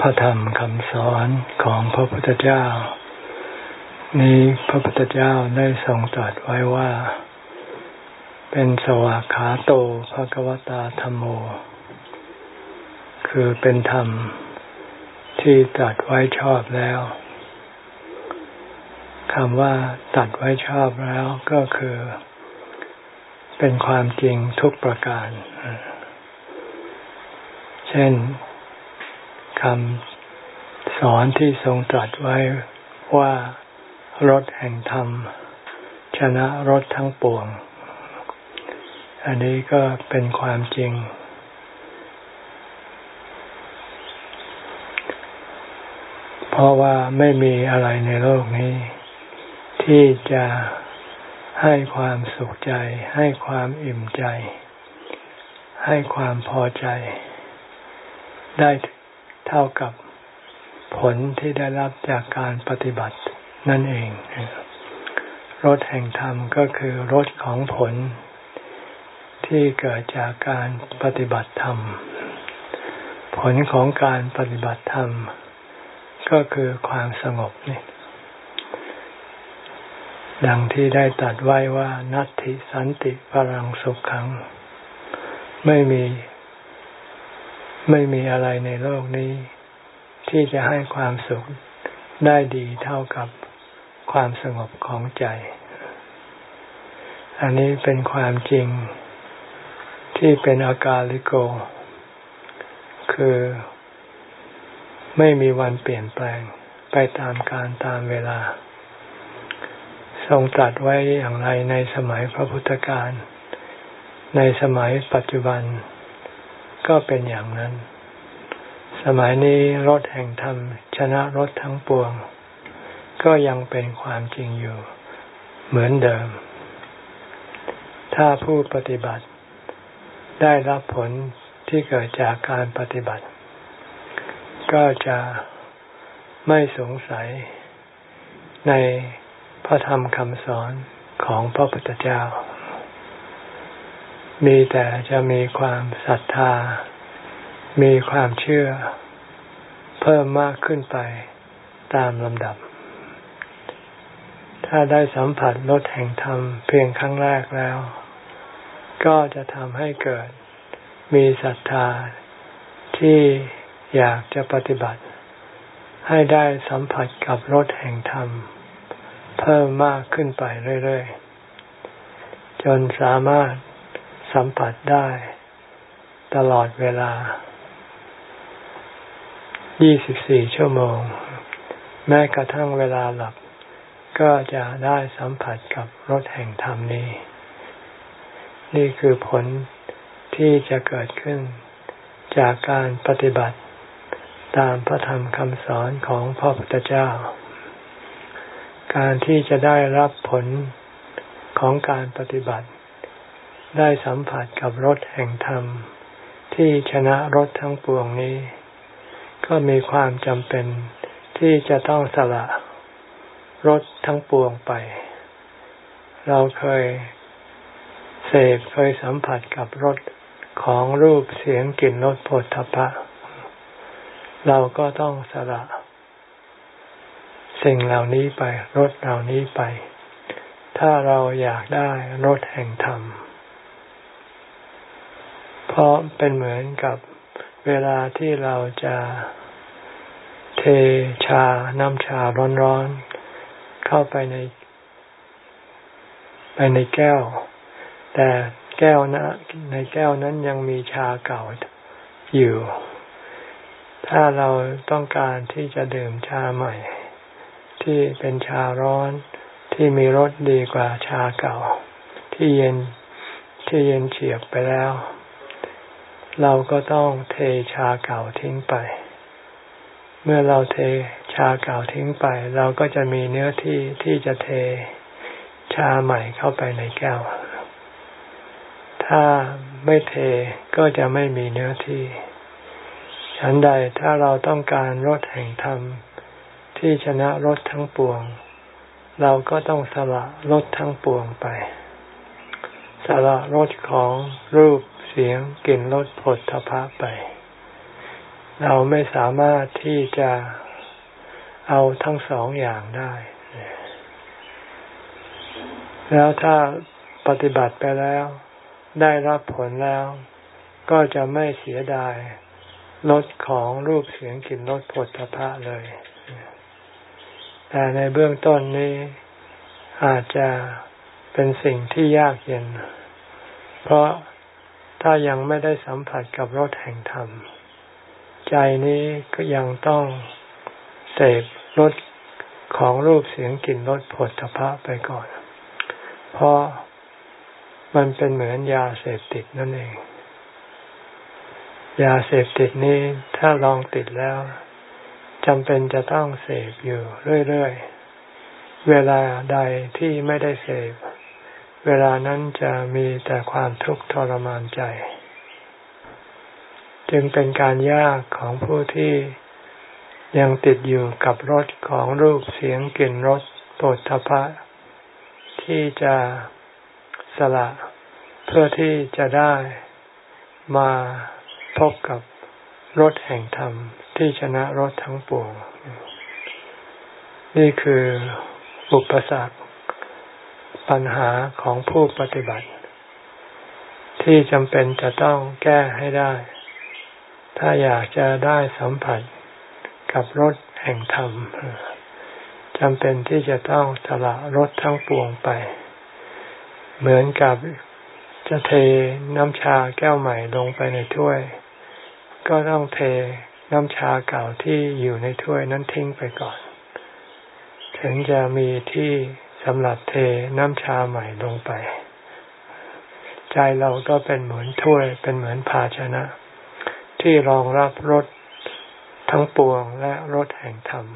พระธรรมคำสอนของพระพุทธเจ้า นี้พระพุทธเจ้าได้ทรงตรัสไว้ว่า เป็นสวากขาโตภะกวตาธรรมโม คือเป็นธรรมที่ตรัสไว้ชอบแล้วคำว่าตัดไว้ชอบแล้วก็คือ เป็นความจริงทุกประการ เช่น คำสอนที่ทรงตรัสไว้ว่ารถแห่งธรรม ชนะรถทั้งปวง อันนี้ก็เป็นความจริง เพราะว่าไม่มีอะไรในโลกนี้ ที่จะให้ความสุขใจ ให้ความอิ่มใจ ให้ความพอใจ ได้ เท่ากับผลที่ได้รับจากการปฏิบัตินั่นเองรถแห่งธรรมก็คือรถของผล ที่เกิดจากการปฏิบัติธรรม ผลของการปฏิบัติธรรม ก็คือความสงบนี่ดังที่ได้ตัดไว้ว่านัตติสันติพลังสุขขัง ไม่มี ไม่มีอะไรในโลกนี้ ที่จะให้ความสุขได้ดีเท่ากับความสงบของใจ อันนี้เป็นความจริงที่เป็นอากาลิโก คือไม่มีวันเปลี่ยนแปลงไปตามการตามเวลา ทรงตรัสไว้อย่างไรในสมัยพระพุทธการ ในสมัยปัจจุบัน ก็เป็นอย่างนั้น สมัยนี้รถแห่งธรรม ชนะรถทั้งปวง ก็ยังเป็นความจริงอยู่ เหมือนเดิม ถ้าผู้ปฏิบัติ ได้รับผลที่เกิดจากการปฏิบัติ ก็จะไม่สงสัยในพระธรรมคำสอนของพระพุทธเจ้า มีแต่จะมีความศรัทธา มีความเชื่อ เพิ่มมากขึ้นไปตามลำดับ ถ้าได้สัมผัสรสแห่งธรรมเพียงครั้งแรกแล้ว ก็จะทำให้เกิด มีศรัทธาที่อยากจะปฏิบัติ ให้ได้สัมผัสกับรสแห่งธรรม เพิ่มมากขึ้นไปเรื่อย ๆ จนสามารถ สัมผัสได้ ตลอดเวลา 24 ชั่วโมง แม้กระทั่งเวลาหลับ ก็จะได้สัมผัสกับรถแห่งธรรมนี้ นี่คือผลที่จะเกิดขึ้น จากการปฏิบัติ ตามพระธรรมคำสอนของพระพุทธเจ้า การที่จะได้รับผลของการปฏิบัติ ได้สัมผัสกับรถแห่งธรรม ที่ชนะรถทั้งปวงนี้ ก็มีความจำเป็นที่จะต้องสละรถทั้งปวงไป เราเคยเสพเคยสัมผัสกับรถของรูปเสียงกลิ่นรสผลทพะ เราก็ต้องสละ สิ่งเหล่านี้ไปรถเหล่านี้ไป ถ้าเราอยากได้รถแห่งธรรม ราะเป็นเหมือนกับเวลาที่เราจะเทชาน้ำชาร้อนๆเข้าไปใน ไปในแก้ว แต่แก้วนะในแก้วนั้นยังมีชาเก่าอยู่ ถ้าเราต้องการที่จะดื่มชาใหม่ ที่เป็นชาร้อนที่มีรสดีกว่าชาเก่า ที่เย็นที่เย็นเฉียบไปแล้ว เราก็ต้องเทชาเก่าทิ้งไป เมื่อเราเทชาเก่าทิ้งไป เราก็จะมีเนื้อที่ที่จะเทชาใหม่เข้าไปในแก้ว ถ้าไม่เทก็จะไม่มีเนื้อที่ ฉันใดถ้าเราต้องการรสแห่งธรรม ที่ชนะรสทั้งปวง เราก็ต้องสละรสทั้งปวงไป สละรสของรูป เสียง กลิ่น รสผลทพะไป เราไม่สามารถที่จะเอาทั้งสองอย่างได้ แล้วถ้าปฏิบัติไปแล้ว ได้รับผลแล้ว ก็จะไม่เสียดายลดของรูปเสียงกลิ่นรสผลทพะเลย แต่ในเบื้องต้นนี้อาจจะเป็นสิ่งที่ยากเย็น เพราะ ถ้ายังไม่ได้สัมผัสกับรสแห่งธรรม ใจนี้ก็ยังต้องเสพรสของรูปเสียงกลิ่นรสผลพระไปก่อน เพราะมันเป็นเหมือนยาเสพติดนั่นเอง ยาเสพติดนี้ถ้าลองติดแล้วจำเป็นจะต้องเสพอยู่เรื่อย ๆ เวลาใดที่ไม่ได้เสพ เวลานั้นจะมีแต่ความทุกข์ทรมานใจ จึงเป็นการยากของผู้ที่ยังติดอยู่กับรสของรูปเสียงกลิ่นรสปดทพะ ที่จะสละเพื่อที่จะได้มาพบกับรถแห่งธรรมที่ชนะรถทั้งปวง นี่คืออุปสรรค ปัญหาของผู้ปฏิบัติ ที่จำเป็นจะต้องแก้ให้ได้ ถ้าอยากจะได้สัมผัสกับรถแห่งธรรมจำเป็นที่จะต้องสละรถทั้งปวงไป เหมือนกับจะเทน้ำชาแก้วใหม่ลงไปในถ้วย ก็ต้องเทน้ำชาเก่าที่อยู่ในถ้วยนั้นทิ้งไปก่อน ถึงจะมีที่ สำหรับเทน้ำชาใหม่ลงไป ใจเราก็เป็นเหมือนถ้วยเป็นเหมือนภาชนะ ที่รองรับรสทั้งปวงและรสแห่งธรรม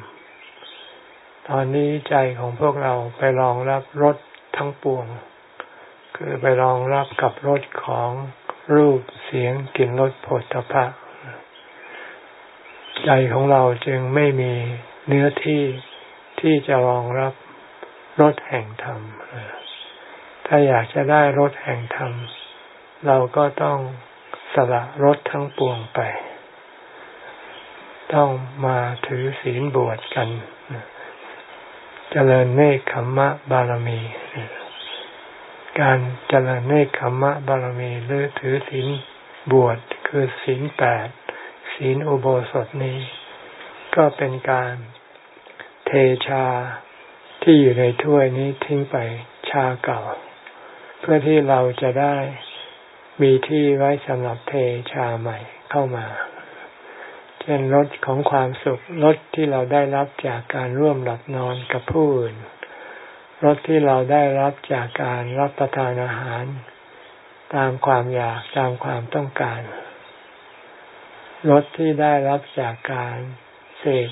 ตอนนี้ใจของพวกเราไปรองรับรสทั้งปวง คือไปรองรับกับรสของรูปเสียงกลิ่นรสผลตภะใจของเราจึงไม่มีเนื้อที่ที่จะรองรับ รสแห่งธรรม ถ้าอยากจะได้รสแห่งธรรม เราก็ต้องสละรสทั้งปวงไป ต้องมาถือศีลบวชกันเจริญเนคขมมะบารมี การเจริญเนคขมะบารมีหรือถือศีลบวชคือศีลแปดศีลอุโบสถนี้ ก็เป็นการเทชา ที่อยู่ในถ้วยนี้ทิ้งไปชาเก่า เพื่อที่เราจะได้มีที่ไว้สำหรับเทชาใหม่เข้ามา เช่นรสของความสุขรสที่เราได้รับจากการร่วมหลับนอนกับผู้อื่นรสที่เราได้รับจากการรับประทานอาหาร ตามความอยากตามความต้องการรสที่ได้รับจากการเสพ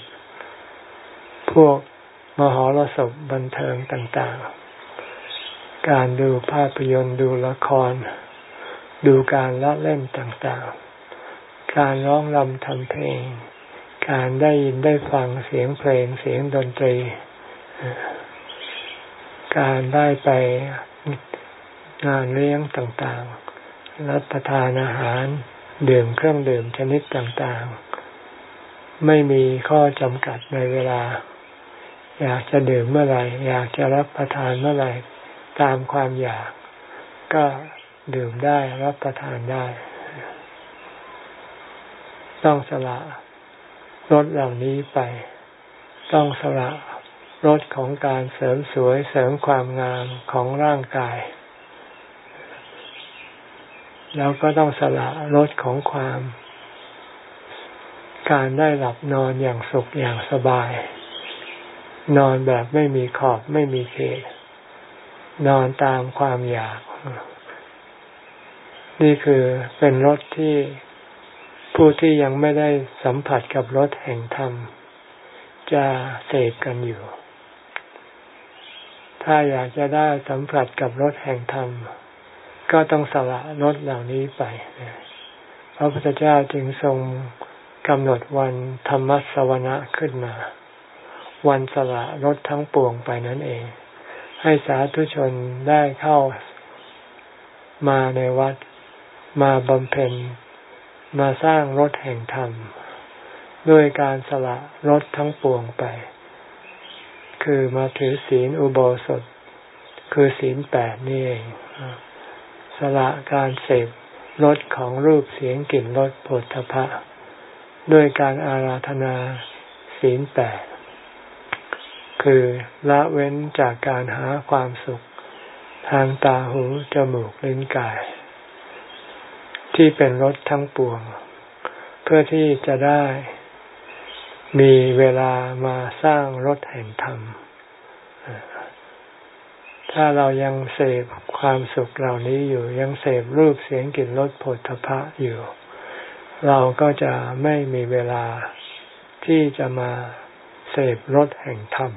พวก มหรสพบันเทิงต่างๆ การดูภาพยนตร์ดูละคร ดูการละเล่นต่างๆ การร้องรำทำเพลง การได้ยินได้ฟังเสียงเพลงเสียงดนตรี การได้ไปงานเลี้ยงต่างๆ รับประทานอาหาร ดื่มเครื่องดื่มชนิดต่างๆ ไม่มีข้อจำกัดในเวลา อยากจะดื่มเมื่อไหร่อยากจะรับประทานเมื่อไหร่ตามความอยาก ก็ดื่มได้รับประทานได้ ต้องสละรถเหล่านี้ไป ต้องสละรสของการเสริมสวยเสริมความงามของร่างกาย แล้วก็ต้องสละรสของความ การได้หลับนอนอย่างสุขอย่างสบาย นอนแบบไม่มีขอบไม่มีเขต นอนตามความอยาก นี่คือเป็นรสที่ผู้ที่ยังไม่ได้สัมผัสกับรสแห่งธรรม จะเสพกันอยู่ ถ้าอยากจะได้สัมผัสกับรถแห่งธรรม ก็ต้องสละรถเหล่านี้ไปพระพุทธเจ้าจึงทรงกำหนดวันธรรมสวนะขึ้นมา วันสละรถทั้งปวงไปนั่นเอง ให้สาธุชนได้เข้ามาในวัดมาบำเพ็ญ มาสร้างรถแห่งธรรม ด้วยการสละรถทั้งปวงไป คือมาถือศีลอุโบสถ คือศีลแปดนี่เองสละการเสพรสของรูปเสียงกลิ่นรสผลทพะ ด้วยการอาราธนาศีลแปด คือละเว้นจากการหาความสุข ทางตาหูจมูกลิ้นกาย ที่เป็นรสทั้งปวง เพื่อที่จะได้ มีเวลามาสร้างรถแห่งธรรม ถ้าเรายังเสพความสุขเหล่านี้อยู่ยังเสพรูปเสียงกลิ่นรสผลทพะอยู่ เราก็จะไม่มีเวลาที่จะมาเสพรถแห่งธรรม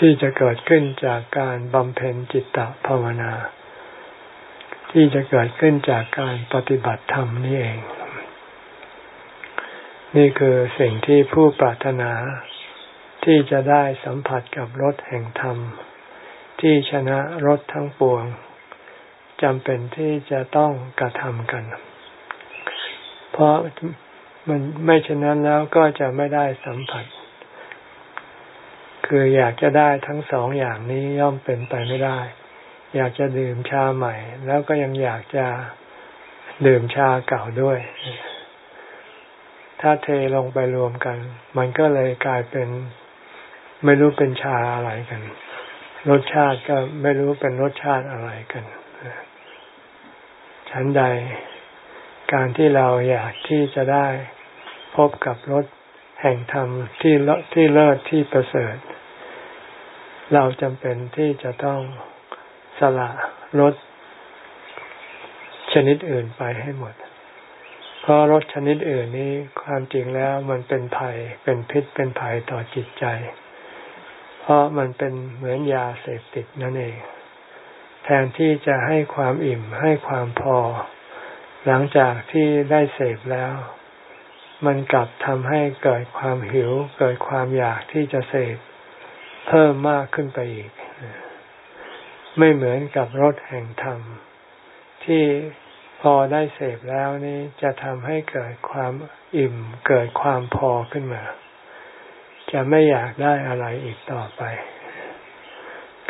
ที่จะเกิดขึ้นจากการบำเพ็ญจิตตภาวนา ที่จะเกิดขึ้นจากการปฏิบัติธรรมนี่เอง นี่คือสิ่งที่ผู้ปรารถนา ที่จะได้สัมผัสกับรถแห่งธรรม ที่ชนะรถทั้งปวงจำเป็นที่จะต้องกระทำกัน เพราะมันไม่เช่นนั้นแล้วก็จะไม่ได้สัมผัส คืออยากจะได้ทั้งสองอย่างนี้ย่อมเป็นไปไม่ได้ อยากจะดื่มชาใหม่ แล้วก็ยังอยากจะดื่มชาเก่าด้วย ถ้าเทลงไปรวมกัน มันก็เลยกลายเป็น ไม่รู้เป็นชาอะไรกัน รสชาติก็ไม่รู้เป็นรสชาติอะไรกันฉันใด การที่เราอยากที่จะได้พบกับรสแห่งธรรมที่ที่เลิศที่ประเสริฐ เราจำเป็นที่จะต้องสละรสชนิดอื่นไปให้หมด เพราะรสชนิดอื่นนี้ความจริงแล้วมันเป็นภัยเป็นพิษเป็นภัยต่อจิตใจ เพราะมันเป็นเหมือนยาเสพติดนั่นเอง แทนที่จะให้ความอิ่มให้ความพอ หลังจากที่ได้เสพแล้ว มันกลับทำให้เกิดความหิว เกิดความอยากที่จะเสพ เพิ่มมากขึ้นไปอีก ไม่เหมือนกับรสแห่งธรรม ที่พอได้เสพแล้วนี่จะทำให้เกิดความอิ่มเกิดความพอขึ้นมา จะไม่อยากได้อะไรอีกต่อไป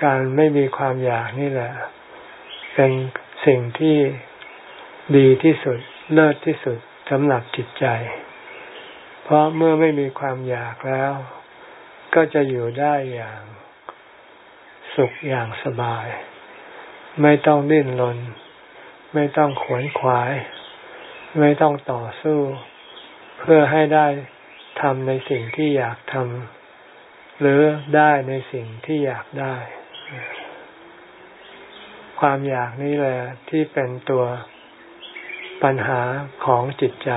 การไม่มีความอยากนี่แหละ เป็นสิ่งที่ดีที่สุดเลิศที่สุดสำหรับจิตใจ เพราะเมื่อไม่มีความอยากแล้ว ก็จะอยู่ได้อย่างสุขอย่างสบาย ไม่ต้องดิ้นรน ไม่ต้องขวนขวาย ไม่ต้องต่อสู้ เพื่อให้ได้ทำในสิ่งที่อยากทำหรือได้ในสิ่งที่อยากได้ ความอยากนี้แหละที่เป็นตัวปัญหาของจิตใจ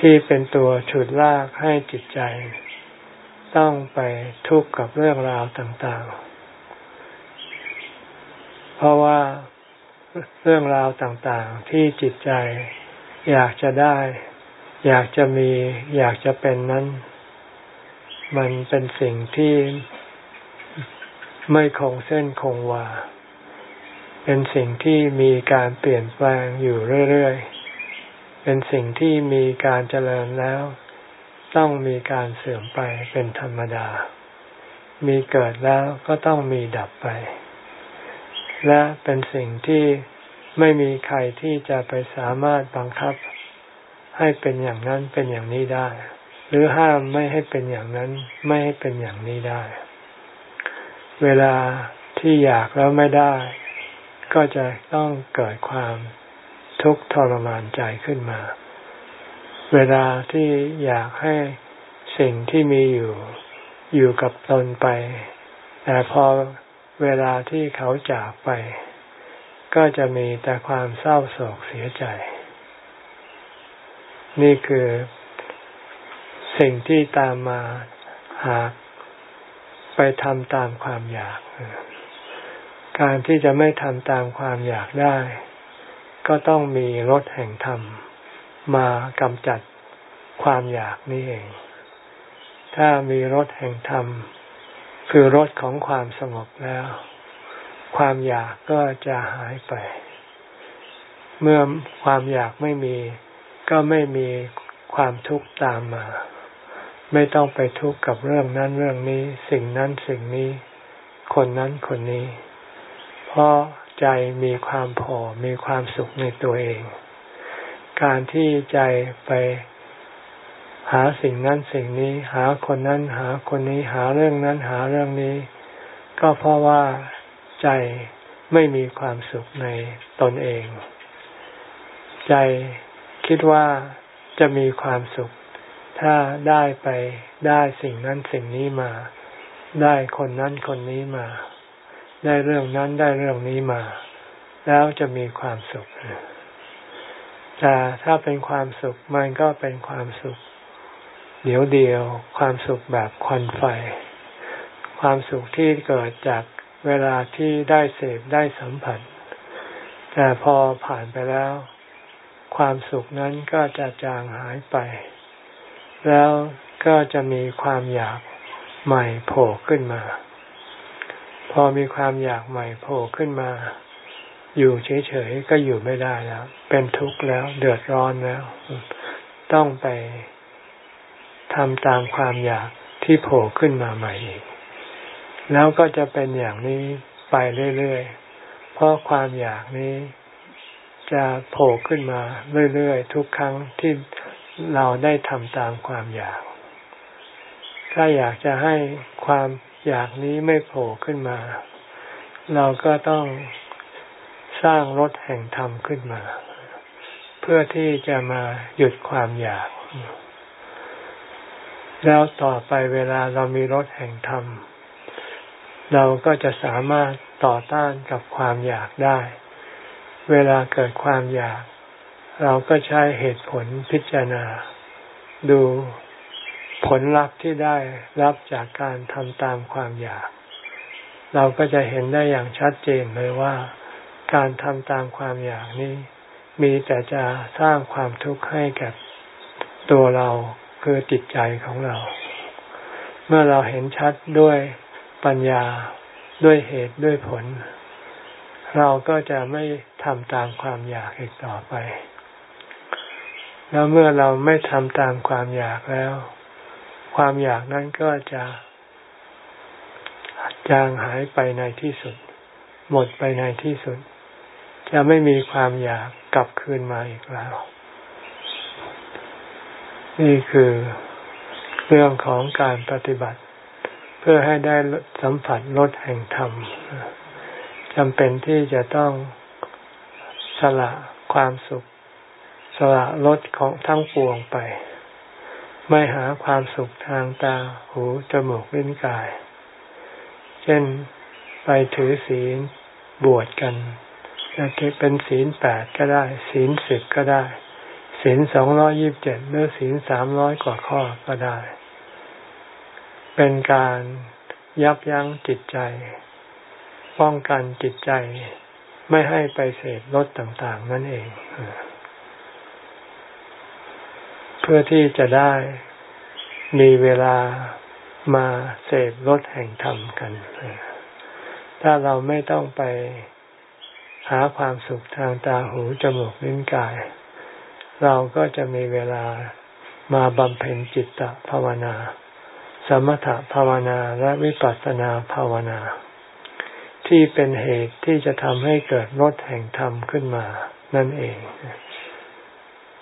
ที่เป็นตัวฉุดลากให้จิตใจ ต้องไปทุกข์กับเรื่องราวต่างๆ เพราะว่าเรื่องราวต่างๆ ที่จิตใจอยากจะได้ อยากจะมี อยากจะเป็นนั้น มันเป็นสิ่งที่ไม่คงเส้นคงวา เป็นสิ่งที่มีการเปลี่ยนแปลงอยู่เรื่อยๆ เป็นสิ่งที่มีการเจริญแล้ว ต้องมีการเสื่อมไปเป็นธรรมดา มีเกิดแล้วก็ต้องมีดับไป และเป็นสิ่งที่ไม่มีใครที่จะไปสามารถบังคับ ให้เป็นอย่างนั้นเป็นอย่างนี้ได้ หรือห้ามไม่ให้เป็นอย่างนั้นไม่ให้เป็นอย่างนี้ได้ เวลาที่อยากแล้วไม่ได้ ก็จะต้องเกิดความทุกข์ทรมานใจขึ้นมา เวลาที่อยากให้สิ่งที่มีอยู่อยู่กับตนไป แต่พอเวลาที่เขาจากไป ก็จะมีแต่ความเศร้าโศกเสียใจ นี่คือสิ่งที่ตามมาหากไปทำตามความอยาก การที่จะไม่ทำตามความอยากได้ ก็ต้องมีรถแห่งธรรม มากำจัดความอยากนี่เอง ถ้ามีรถแห่งธรรม คือรสของความสงบแล้ว ความอยากก็จะหายไป เมื่อความอยากไม่มีก็ไม่มีความทุกข์ตามมา ไม่ต้องไปทุกข์กับเรื่องนั้นเรื่องนี้ สิ่งนั้นสิ่งนี้ คนนั้นคนนี้ เพราะใจมีความพอมีความสุขในตัวเอง การที่ใจไปหาสิ่งนั้นสิ่งนี้ หาคนนั้นหาคนนี้หาเรื่องนั้นหาเรื่องนี้ ก็เพราะว่าใจไม่มีความสุขในตนเอง ใจคิดว่าจะมีความสุข ถ้าได้ไปได้สิ่งนั้นสิ่งนี้มา ได้คนนั้นคนนี้มา ได้เรื่องนั้นได้เรื่องนี้มา แล้วจะมีความสุข แต่ถ้าเป็นความสุขมันก็เป็นความสุข เดียวเดียว ความสุขแบบควันไฟ ความสุขที่เกิดจากเวลาที่ได้เสพได้สัมผัส แต่พอผ่านไปแล้ว ความสุขนั้นก็จะจางหายไป แล้วก็จะมีความอยากใหม่โผล่ขึ้นมา พอมีความอยากใหม่โผล่ขึ้นมา อยู่เฉยๆก็อยู่ไม่ได้แล้ว เป็นทุกข์แล้ว เดือดร้อนแล้ว ต้องไปทำตามความอยากที่โผล่ขึ้นมาใหม่อีก แล้วก็จะเป็นอย่างนี้ไปเรื่อยๆ เพราะความอยากนี้จะโผล่ขึ้นมาเรื่อยๆ ทุกครั้งที่เราได้ทำตามความอยาก ถ้าอยากจะให้ความอยากนี้ไม่โผล่ขึ้นมา เราก็ต้อง สร้างรถแห่งธรรมขึ้นมา เพื่อที่จะมาหยุดความอยาก แล้วต่อไปเวลาเรามีรถแห่งธรรม เราก็จะสามารถต่อต้านกับความอยากได้ เวลาเกิดความอยาก เราก็ใช้เหตุผลพิจารณา ดูผลลัพธ์ที่ได้รับจากการทำตามความอยาก เราก็จะเห็นได้อย่างชัดเจนเลยว่า การทำตามความอยากนี้ มีแต่จะสร้างความทุกข์ให้กับตัวเราคือจิตใจของเรา เมื่อเราเห็นชัดด้วยปัญญาด้วยเหตุด้วยผล เราก็จะไม่ทำตามความอยากอีกต่อไป แล้วเมื่อเราไม่ทำตามความอยากแล้ว ความอยากนั้นก็จะจางหายไปในที่สุด หมดไปในที่สุด จะไม่มีความอยากกลับคืนมาอีกแล้ว นี่คือเรื่องของการปฏิบัติ เพื่อให้ได้สัมผัสรสแห่งธรรมจำเป็นที่จะต้องสละความสุข สละรสของทั้งปวงไป ไม่หาความสุขทางตาหูจมูกลิ้นกาย เช่นไปถือศีลบวชกัน เป็นศีลแปดก็ได้ ศีลสิบก็ได้ ศีลสองร้อยิบเจ็ดหรือศีลสามร้อยกว่าข้อก็ได้ เป็นการยับยั้งจิตใจ ป้องกันจิตใจไม่ให้ไปเสพรสต่างๆ นั่นเอง เพื่อที่จะได้มีเวลามาเสพรสแห่งธรรมกัน ถ้าเราไม่ต้องไป หาความสุขทางตาหูจมูกลิ้นกาย เราก็จะมีเวลามาบำเพ็ญจิตตภาวนา สมถภาวนาและวิปัสสนาภาวนา ที่เป็นเหตุที่จะทำให้เกิดรถแห่งธรรมขึ้นมา นั่นเอง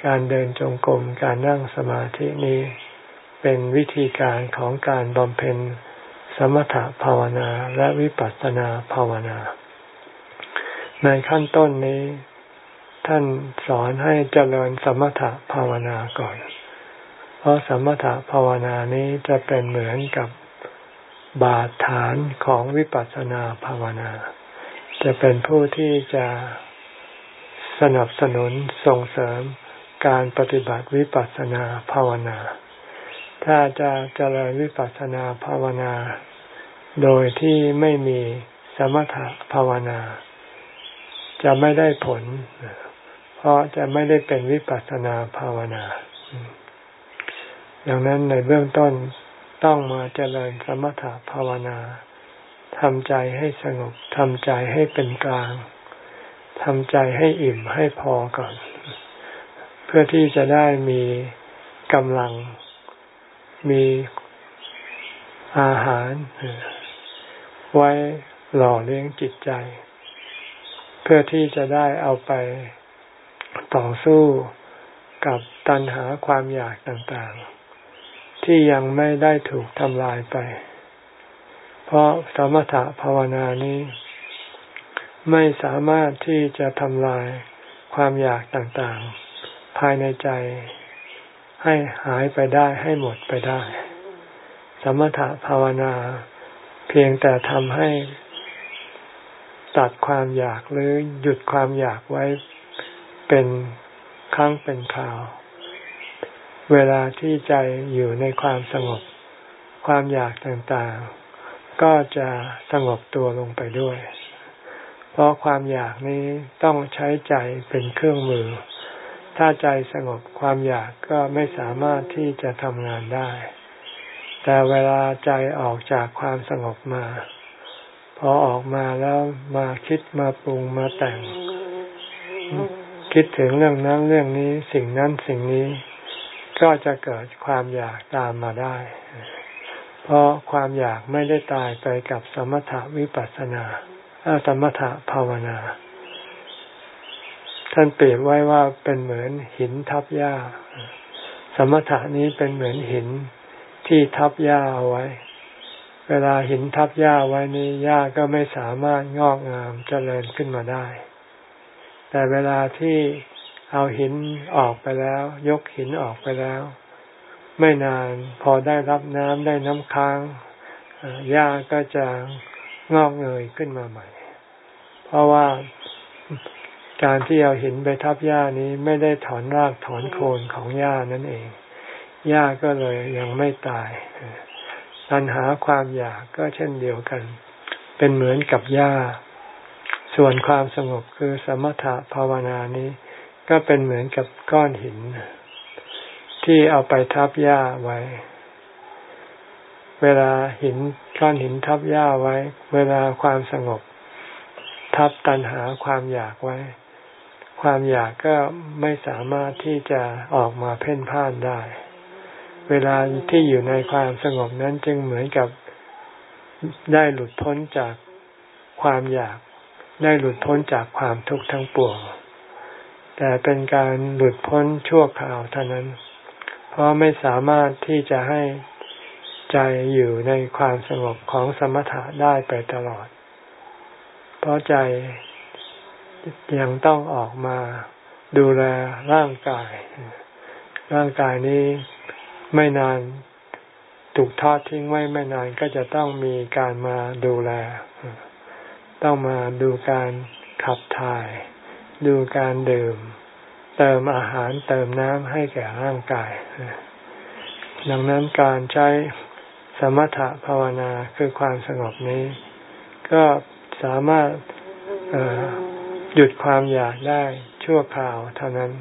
การเดินจงกรมการนั่งสมาธินี้เป็นวิธีการของการบำเพ็ญสมถภาวนาและวิปัสสนาภาวนา ในขั้นต้นนี้ ท่านสอนให้เจริญสมถภาวนาก่อน เพราะสมถะภาวนานี้จะเป็นเหมือนกับบาดฐานของวิปัสสนาภาวนา จะเป็นผู้ที่จะสนับสนุนส่งเสริมการปฏิบัติวิปัสสนาภาวนา ถ้าจะเจริญวิปัสสนาภาวนา โดยที่ไม่มีสมถะภาวนา จะไม่ได้ผล เพราะจะไม่ได้เป็นวิปัสสนาภาวนา ดังนั้นในเบื้องต้นต้องมาเจริญสมถะภาวนาทำใจให้สงบทำใจให้เป็นกลางทำใจให้อิ่มให้พอก่อน เพื่พื่อที่จะได้มีกำลัง มีอาหาร ไว้หล่อเลี้ยงจิตใจ เพื่อที่จะได้เอาไปต่อสู้กับตัณหาความอยากต่างๆ ที่ยังไม่ได้ถูกทำลายไป เพราะสมถะภาวนานี้ ไม่สามารถที่จะทำลายความอยากต่างๆ ภายในใจให้หายไปได้ให้หมดไปได้ สมถะภาวนา เพียงแต่ทำให้ ตัดความอยากหรือหยุดความอยากไว้เป็นครั้งเป็นคราว เวลาที่ใจอยู่ในความสงบ ความอยากต่างๆ ก็จะสงบตัวลงไปด้วย เพราะความอยากนี้ต้องใช้ใจเป็นเครื่องมือ ถ้าใจสงบความอยากก็ไม่สามารถที่จะทำงานได้ แต่เวลาใจออกจากความสงบมา พอออกมาแล้วมาคิดมาปรุงมาแต่ง คิดถึงเรื่องนั้นเรื่องนี้สิ่งนั้นสิ่งนี้ ก็จะเกิดความอยากตามมาได้ เพราะความอยากไม่ได้ตายไปกับสมถะวิปัสสนาสมถะภาวนา ท่านเปรียบไว้ว่าเป็นเหมือนหินทับหญ้า สมถะนี้เป็นเหมือนหินที่ทับหญ้าเอาไว้ เวลาหินทับหญ้าไว้นี้หญ้าก็ไม่สามารถงอกงามเจริญขึ้นมาได้ แต่เวลาที่เอาหินออกไปแล้ว ยกหินออกไปแล้ว ไม่นานพอได้รับน้ำได้น้ำค้างหญ้าก็จะงอกเงยขึ้นมาใหม่ เพราะว่าการที่เอาหินไปทับหญ้านี้ไม่ได้ถอนรากถอนโคนของหญ้านั่นเองหญ้าก็เลยยังไม่ตาย ปัญหาความอยากก็เช่นเดียวกัน เป็นเหมือนกับหญ้า ส่วนความสงบคือสมถะภาวนานี้ ก็เป็นเหมือนกับก้อนหิน ที่เอาไปทับหญ้าไว้ เวลาหินก้อนหินทับหญ้าไว้ เวลาความสงบ ทับตันหาความอยากไว้ ความอยากก็ไม่สามารถที่จะออกมาเพ่นพ่านได้ เวลาที่อยู่ในความสงบนั้นจึงเหมือนกับได้หลุดพ้นจากความอยาก ได้หลุดพ้นจากความทุกข์ทั้งปวง แต่เป็นการหลุดพ้นชั่วคราวเท่านั้น เพราะไม่สามารถที่จะให้ใจอยู่ในความสงบของสมถะได้ไปตลอด เพราะใจยังต้องออกมาดูแลร่างกาย ร่างกายนี้ ไม่นานถูกทอดทิ้งไว้ไม่นานก็จะต้องมีการมาดูแล ต้องมาดูการขับถ่าย ดูการดื่ม เติมอาหารเติมน้ำให้แก่ร่างกาย ดังนั้นการใช้สมถะภาวนาคือความสงบนี้ ก็สามารถหยุดความอยากได้ชั่วคราวเท่านั้น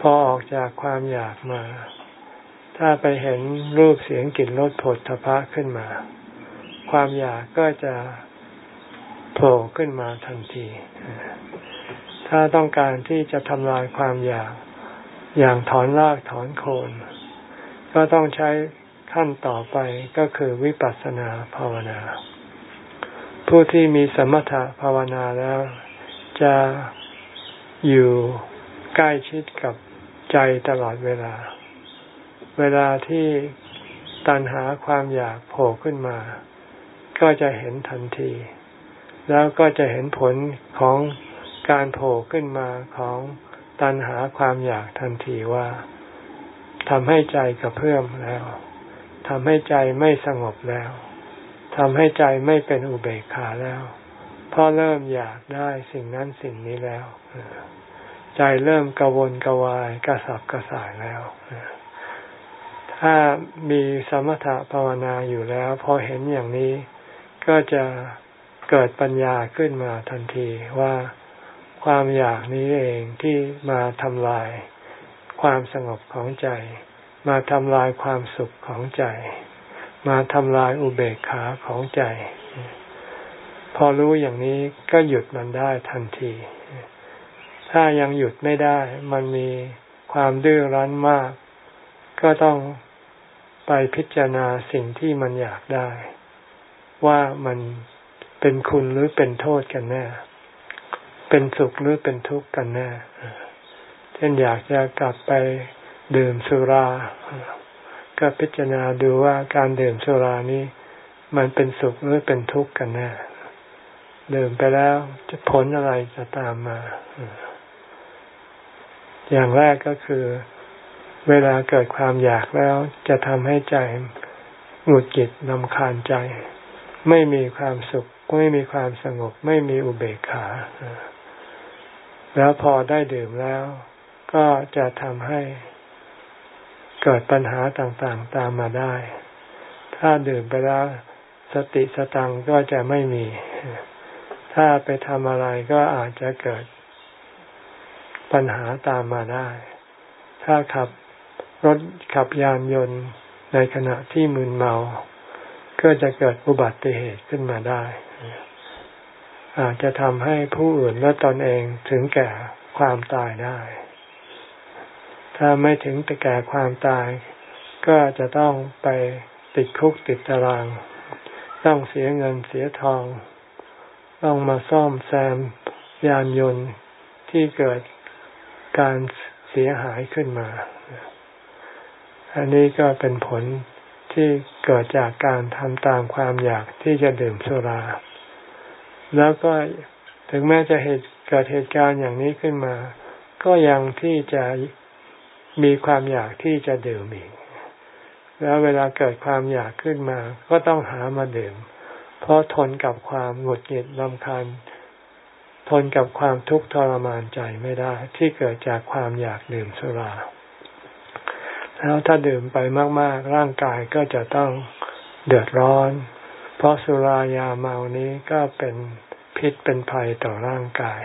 พอออกจากความอยากมา ถ้าไปเห็นรูปเสียงกลิ่นรสผลทพะขึ้นมา ความอยากก็จะโผล่ขึ้นมาทันที ถ้าต้องการที่จะทำลายความอยากอย่างถอนรากถอนโคน ก็ต้องใช้ขั้นต่อไปก็คือวิปัสสนาภาวนา ผู้ที่มีสมถะภาวนาแล้ว จะอยู่ใกล้ชิดกับใจตลอดเวลา เวลาที่ตัณหาความอยากโผล่ขึ้นมา ก็จะเห็นทันที แล้วก็จะเห็นผลของการโผล่ขึ้นมาของตัณหาความอยากทันทีว่าทำให้ใจกระเพื่อมแล้วทำให้ใจไม่สงบแล้วทำให้ใจไม่เป็นอุเบกขาแล้วเพราะเริ่มอยากได้สิ่งนั้นสิ่งนี้แล้ว ใจเริ่มกระวนกระวายกระสับกระส่ายแล้ว ถ้ามีสมถะภาวนาอยู่แล้ว พอเห็นอย่างนี้ก็จะเกิดปัญญาขึ้นมาทันทีว่าความอยากนี้เองที่มาทำลาย ความสงบของใจ มาทำลายความสุขของใจ มาทำลายอุเบกขาของใจ พอรู้อย่างนี้ก็หยุดมันได้ทันที ถ้ายังหยุดไม่ได้ มันมีความดื้อรั้นมาก ก็ต้อง ไปพิจารณาสิ่งที่มันอยากได้ ว่ามันเป็นคุณหรือเป็นโทษกันแน่ เป็นสุขหรือเป็นทุกข์กันแน่ เช่นอยากจะกลับไปดื่มสุรา ก็พิจารณาดูว่าการดื่มสุรานี้ มันเป็นสุขหรือเป็นทุกข์กันแน่ ดื่มไปแล้วจะผลอะไรจะตามมา อย่างแรกก็คือ เวลาเกิดความอยากแล้วจะทำให้ใจหงุดหงิดนำคาญใจ ไม่มีความสุข ไม่มีความสงบ ไม่มีอุเบกขา แล้วพอได้ดื่มแล้ว ก็จะทำให้เกิดปัญหาต่างๆ ตามมาได้ ถ้าดื่มไปแล้วสติสตังก็จะไม่มี ถ้าไปทำอะไรก็อาจจะเกิดปัญหาตามมาได้ ถ้าขับ รถขับยานยนต์ในขณะที่มึนเมา ก็จะเกิดอุบัติเหตุขึ้นมาได้ อาจจะทำให้ผู้อื่นและตนเองถึงแก่ความตายได้ ถ้าไม่ถึงแต่แก่ความตาย ก็จะต้องไปติดคุกติดตาราง ต้องเสียเงินเสียทอง ต้องมาซ่อมแซมยานยนต์ที่เกิดการเสียหายขึ้นมา อันนี้ก็เป็นผลที่เกิดจากการทำตามความอยากที่จะดื่มสุรา แล้วก็ถึงแม้จะเหตุเกิดเหตุการณ์อย่างนี้ขึ้นมา ก็ยังที่จะมีความอยากที่จะดื่มอีก แล้วเวลาเกิดความอยากขึ้นมา ก็ต้องหามาดื่ม เพราะทนกับความหงุดหงิดลำคาญ ทนกับความทุกข์ทรมานใจไม่ได้ ที่เกิดจากความอยากดื่มสุรา แล้วถ้าดื่มไปมาก ๆ ร่างกายก็จะต้องเดือดร้อน เพราะสุรายาเมานี้ก็เป็นพิษเป็นภัยต่อร่างกาย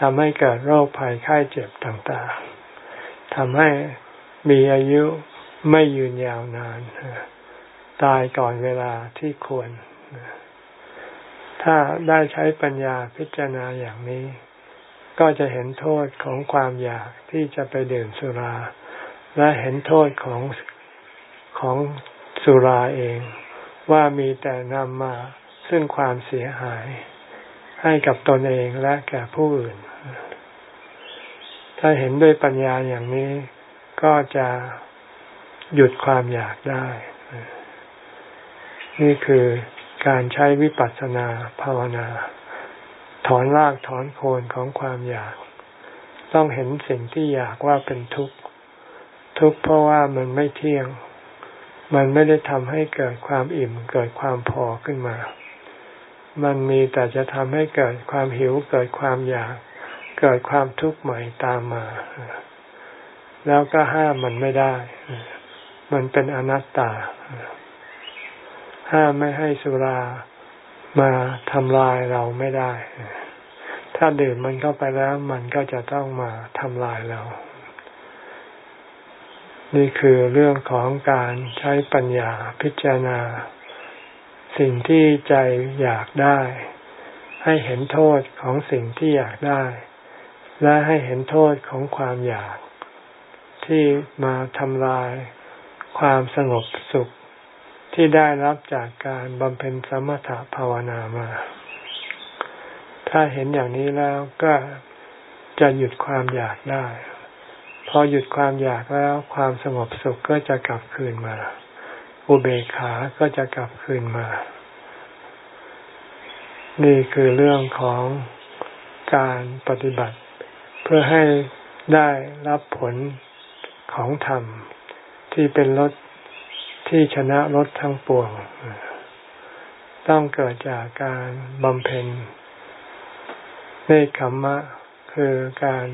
ทำให้เกิดโรคภัยไข้เจ็บต่างๆทำให้มีอายุไม่ยืนยาวนาน ตายก่อนเวลาที่ควร ถ้าได้ใช้ปัญญาพิจารณาอย่างนี้ ก็จะเห็นโทษของความอยากที่จะไปดื่มสุรา และเห็นโทษของของสุราเอง ว่ามีแต่นำมาซึ่งความเสียหาย ให้กับตนเองและแก่ผู้อื่น ถ้าเห็นด้วยปัญญาอย่างนี้ก็จะหยุดความอยากได้ นี่คือการใช้วิปัสสนาภาวนา ถอนรากถอนโคนของความอยาก ต้องเห็นสิ่งที่อยากว่าเป็นทุกข์ ทุกข์เพราะว่ามันไม่เที่ยง มันไม่ได้ทำให้เกิดความอิ่มเกิดความพอขึ้นมา มันมีแต่จะทำให้เกิดความหิวเกิดความอยาก เกิดความทุกข์ใหม่ตามมา แล้วก็ห้ามมันไม่ได้ มันเป็นอนัตตา ห้ามไม่ให้สุรามาทำลายเราไม่ได้ ถ้าดื่มมันเข้าไปแล้ว มันก็จะต้องมาทำลายเรา นี่คือเรื่องของการใช้ปัญญาพิจารณา สิ่งที่ใจอยากได้ ให้เห็นโทษของสิ่งที่อยากได้ และให้เห็นโทษของความอยาก ที่มาทำลายความสงบสุขที่ได้รับจากการบำเพ็ญสมถะภาวนามา ถ้าเห็นอย่างนี้แล้วก็จะหยุดความอยากได้ พอหยุดความอยากแล้วความสงบสุขก็จะกลับคืนมา อุเบกขาก็จะกลับคืนมา นี่คือเรื่องของการปฏิบัติ เพื่อให้ได้รับผลของธรรม ที่เป็นรสที่ชนะรถทั้งปวง ต้องเกิดจากการบำเพ็ญเนคขมมะ คือการ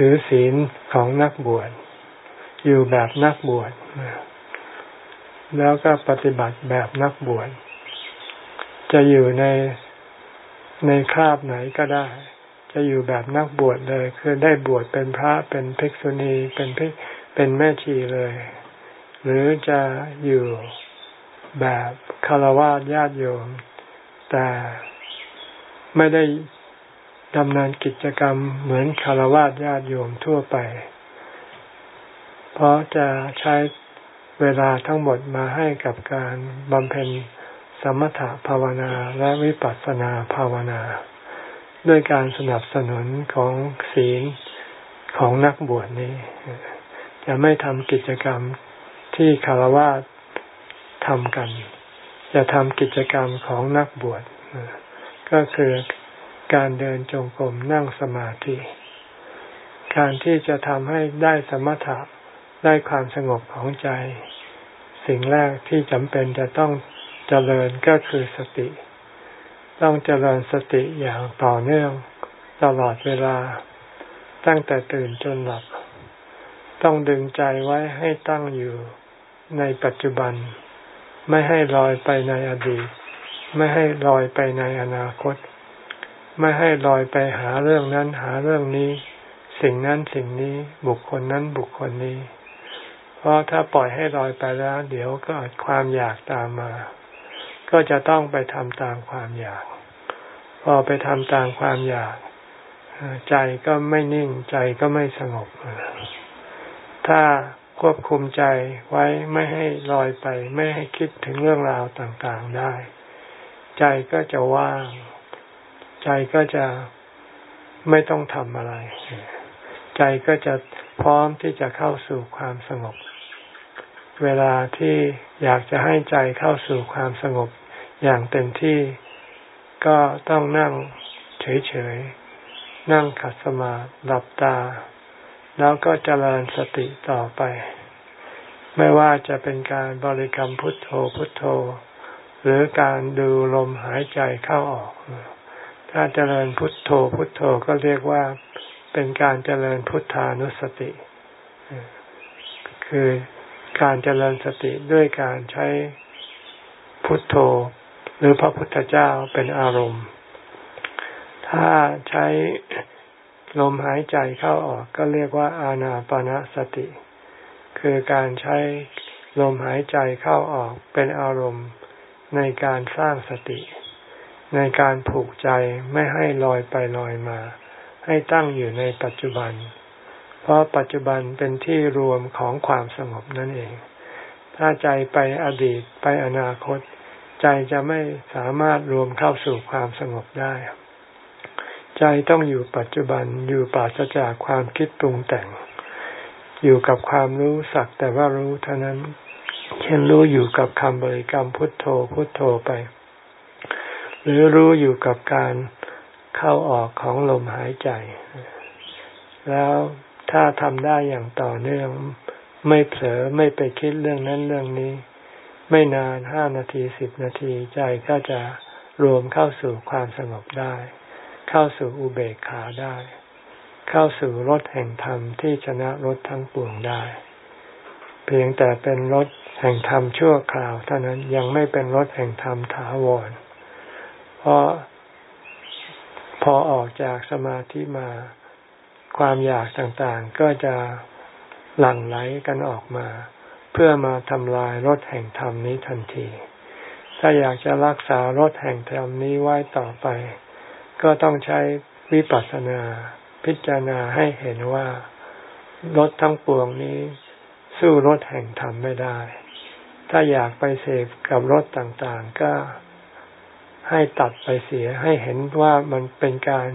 ถือศีลของนักบวชอยู่แบบนักบวชแล้วก็ปฏิบัติแบบนักบวชจะอยู่ในในคราบไหนก็ได้ จะอยู่แบบนักบวชเลย คือได้บวชเป็นพระเป็นภิกษุณีเป็นเป็นแม่ชีเลย หรือจะอยู่แบบคารวะญาติโยม แต่ไม่ได้ ดำเนินกิจกรรมเหมือนคารวะญาติโยมทั่วไป เพราะจะใช้เวลาทั้งหมดมาให้กับการบำเพ็ญสมถะภาวนาและวิปัสสนาภาวนา ด้วยการสนับสนุนของศีลของนักบวชนี้ จะไม่ทำกิจกรรมที่คารวะทำกัน จะทำกิจกรรมของนักบวชก็คือ การเดินจงกรมนั่งสมาธิ การที่จะทำให้ได้สมถะได้ความสงบของใจ สิ่งแรกที่จำเป็นจะต้องเจริญก็คือสติ ต้องเจริญสติอย่างต่อเนื่องตลอดเวลา ตั้งแต่ตื่นจนหลับ ต้องดึงใจไว้ให้ตั้งอยู่ในปัจจุบัน ไม่ให้ลอยไปในอดีต ไม่ให้ลอยไปในอนาคต ไม่ให้ลอยไปหาเรื่องนั้นหาเรื่องนี้ สิ่งนั้นสิ่งนี้บุคคลนั้นบุคคลนี้ เพราะถ้าปล่อยให้ลอยไปแล้ว เดี๋ยวก็ความอยากตามมา ก็จะต้องไปทำตามความอยาก พอไปทำตามความอยาก ใจก็ไม่นิ่งใจก็ไม่สงบ ถ้าควบคุมใจไว้ไม่ให้ลอยไป ไม่ให้คิดถึงเรื่องราวต่างๆได้ ใจก็จะว่าง ใจก็จะไม่ต้องทำอะไร ใจก็จะพร้อมที่จะเข้าสู่ความสงบ เวลาที่อยากจะให้ใจเข้าสู่ความสงบอย่างเต็มที่ก็ต้องนั่งเฉยๆ นั่งขัดสมาหลับตา แล้วก็เจริญสติต่อไป ไม่ว่าจะเป็นการบริกรรมพุทโธพุทโธ หรือการดูลมหายใจเข้าออก ถ้าเจริญพุทโธพุทโธก็เรียกว่าเป็นการเจริญพุทธานุสติ คือการเจริญสติด้วยการใช้พุทโธ หรือพระพุทธเจ้าเป็นอารมณ์ ถ้าใช้ลมหายใจเข้าออกก็เรียกว่าอานาปนาสติ คือการใช้ลมหายใจเข้าออกเป็นอารมณ์ในการสร้างสติ ในการผูกใจไม่ให้ลอยไปลอยมา ให้ตั้งอยู่ในปัจจุบัน เพราะปัจจุบันเป็นที่รวมของความสงบนั่นเอง ถ้าใจไปอดีตไปอนาคต ใจจะไม่สามารถรวมเข้าสู่ความสงบได้ ใจต้องอยู่ปัจจุบันอยู่ปราศจากความคิดปรุงแต่ง อยู่กับความรู้สักแต่ว่ารู้เท่านั้นเช่นรู้อยู่กับคำบริกรรมพุทโธพุทโธไป หรือรู้อยู่กับการเข้าออกของลมหายใจ แล้วถ้าทำได้อย่างต่อเนื่อง ไม่เผลอไม่ไปคิดเรื่องนั้นเรื่องนี้ ไม่นานห้านาทีสิบนาทีใจก็จะรวมเข้าสู่ความสงบได้ เข้าสู่อุเบกขาได้ เข้าสู่รถแห่งธรรมที่ชนะรถทั้งปวงได้ เพียงแต่เป็นรถแห่งธรรมชั่วคราวเท่านั้นยังไม่เป็นรถแห่งธรรมถาวร เพราะพอออกจากสมาธิมาความอยากต่างๆ ก็จะหลั่งไหลกันออกมา เพื่อมาทำลายรถแห่งธรรมนี้ทันที ถ้าอยากจะรักษารถแห่งธรรมนี้ไว้ต่อไป ก็ต้องใช้วิปัสสนา พิจารณาให้เห็นว่ารถทั้งปวงนี้ สู้รถแห่งธรรมไม่ได้ ถ้าอยากไปเสพกับรถต่างๆ ก็ ให้ตัดไปเสียให้เห็นว่ามันเป็นการ